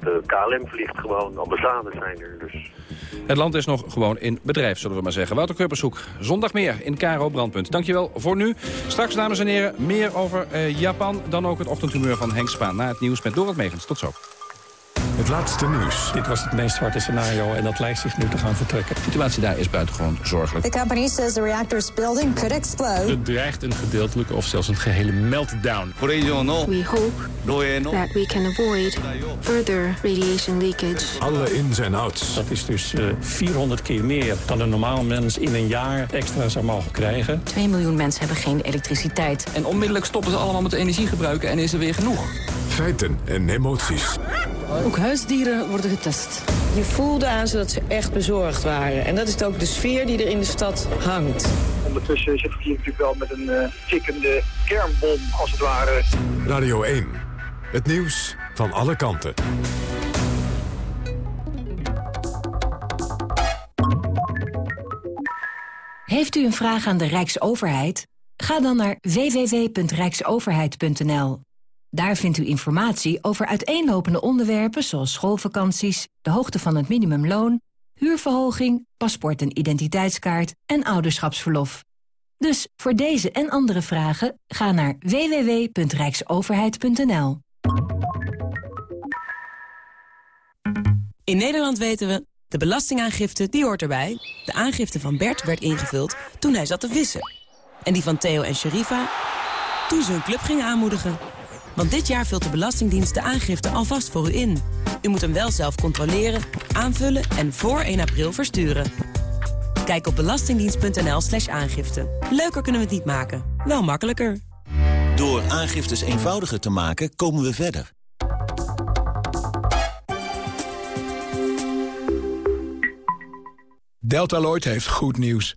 de KLM vliegt gewoon, ambassades zijn er. Dus het land is nog gewoon in bedrijf, zullen we maar zeggen. Wouter Kurpershoek, zondag meer in Karo Brandpunt. Dankjewel voor nu. Straks, dames en heren, meer over uh, Japan. Dan ook het ochtendhumeur van Henk Spaan. Na het nieuws met Dorot Megens. Tot zo. Het laatste nieuws. Dit was het meest zwarte scenario en dat lijkt zich nu te gaan vertrekken. De situatie daar is buitengewoon zorgelijk. The company says the reactor's building could explode. Het dreigt een gedeeltelijke of zelfs een gehele meltdown. We hope that we can avoid further radiation leakage. Alle ins en outs. Dat is dus uh, 400 keer meer dan een normaal mens in een jaar extra zou mogen krijgen. 2 miljoen mensen hebben geen elektriciteit. En onmiddellijk stoppen ze allemaal met energie gebruiken en is er weer genoeg. Feiten en emoties. Ook huisdieren worden getest. Je voelde aan ze dat ze echt bezorgd waren. En dat is ook de sfeer die er in de stad hangt. Ondertussen zitten we hier natuurlijk wel met een uh, tikkende kernbom, als het ware. Radio 1. Het nieuws van alle kanten. Heeft u een vraag aan de Rijksoverheid? Ga dan naar www.rijksoverheid.nl. Daar vindt u informatie over uiteenlopende onderwerpen zoals schoolvakanties, de hoogte van het minimumloon, huurverhoging, paspoort en identiteitskaart en ouderschapsverlof. Dus voor deze en andere vragen ga naar www.rijksoverheid.nl. In Nederland weten we, de belastingaangifte die hoort erbij. De aangifte van Bert werd ingevuld toen hij zat te vissen. En die van Theo en Sherifa toen ze hun club gingen aanmoedigen. Want dit jaar vult de Belastingdienst de aangifte alvast voor u in. U moet hem wel zelf controleren, aanvullen en voor 1 april versturen. Kijk op belastingdienst.nl slash aangifte. Leuker kunnen we het niet maken, wel makkelijker. Door aangiftes eenvoudiger te maken, komen we verder. Deltaloid heeft goed nieuws.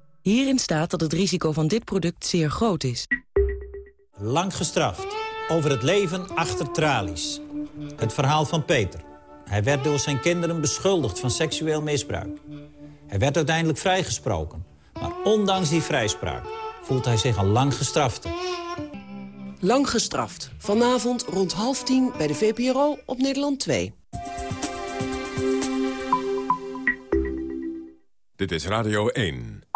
Hierin staat dat het risico van dit product zeer groot is. Lang gestraft. Over het leven achter tralies. Het verhaal van Peter. Hij werd door zijn kinderen beschuldigd van seksueel misbruik. Hij werd uiteindelijk vrijgesproken. Maar ondanks die vrijspraak voelt hij zich al lang gestraft. Lang gestraft. Vanavond rond half tien bij de VPRO op Nederland 2. Dit is Radio 1.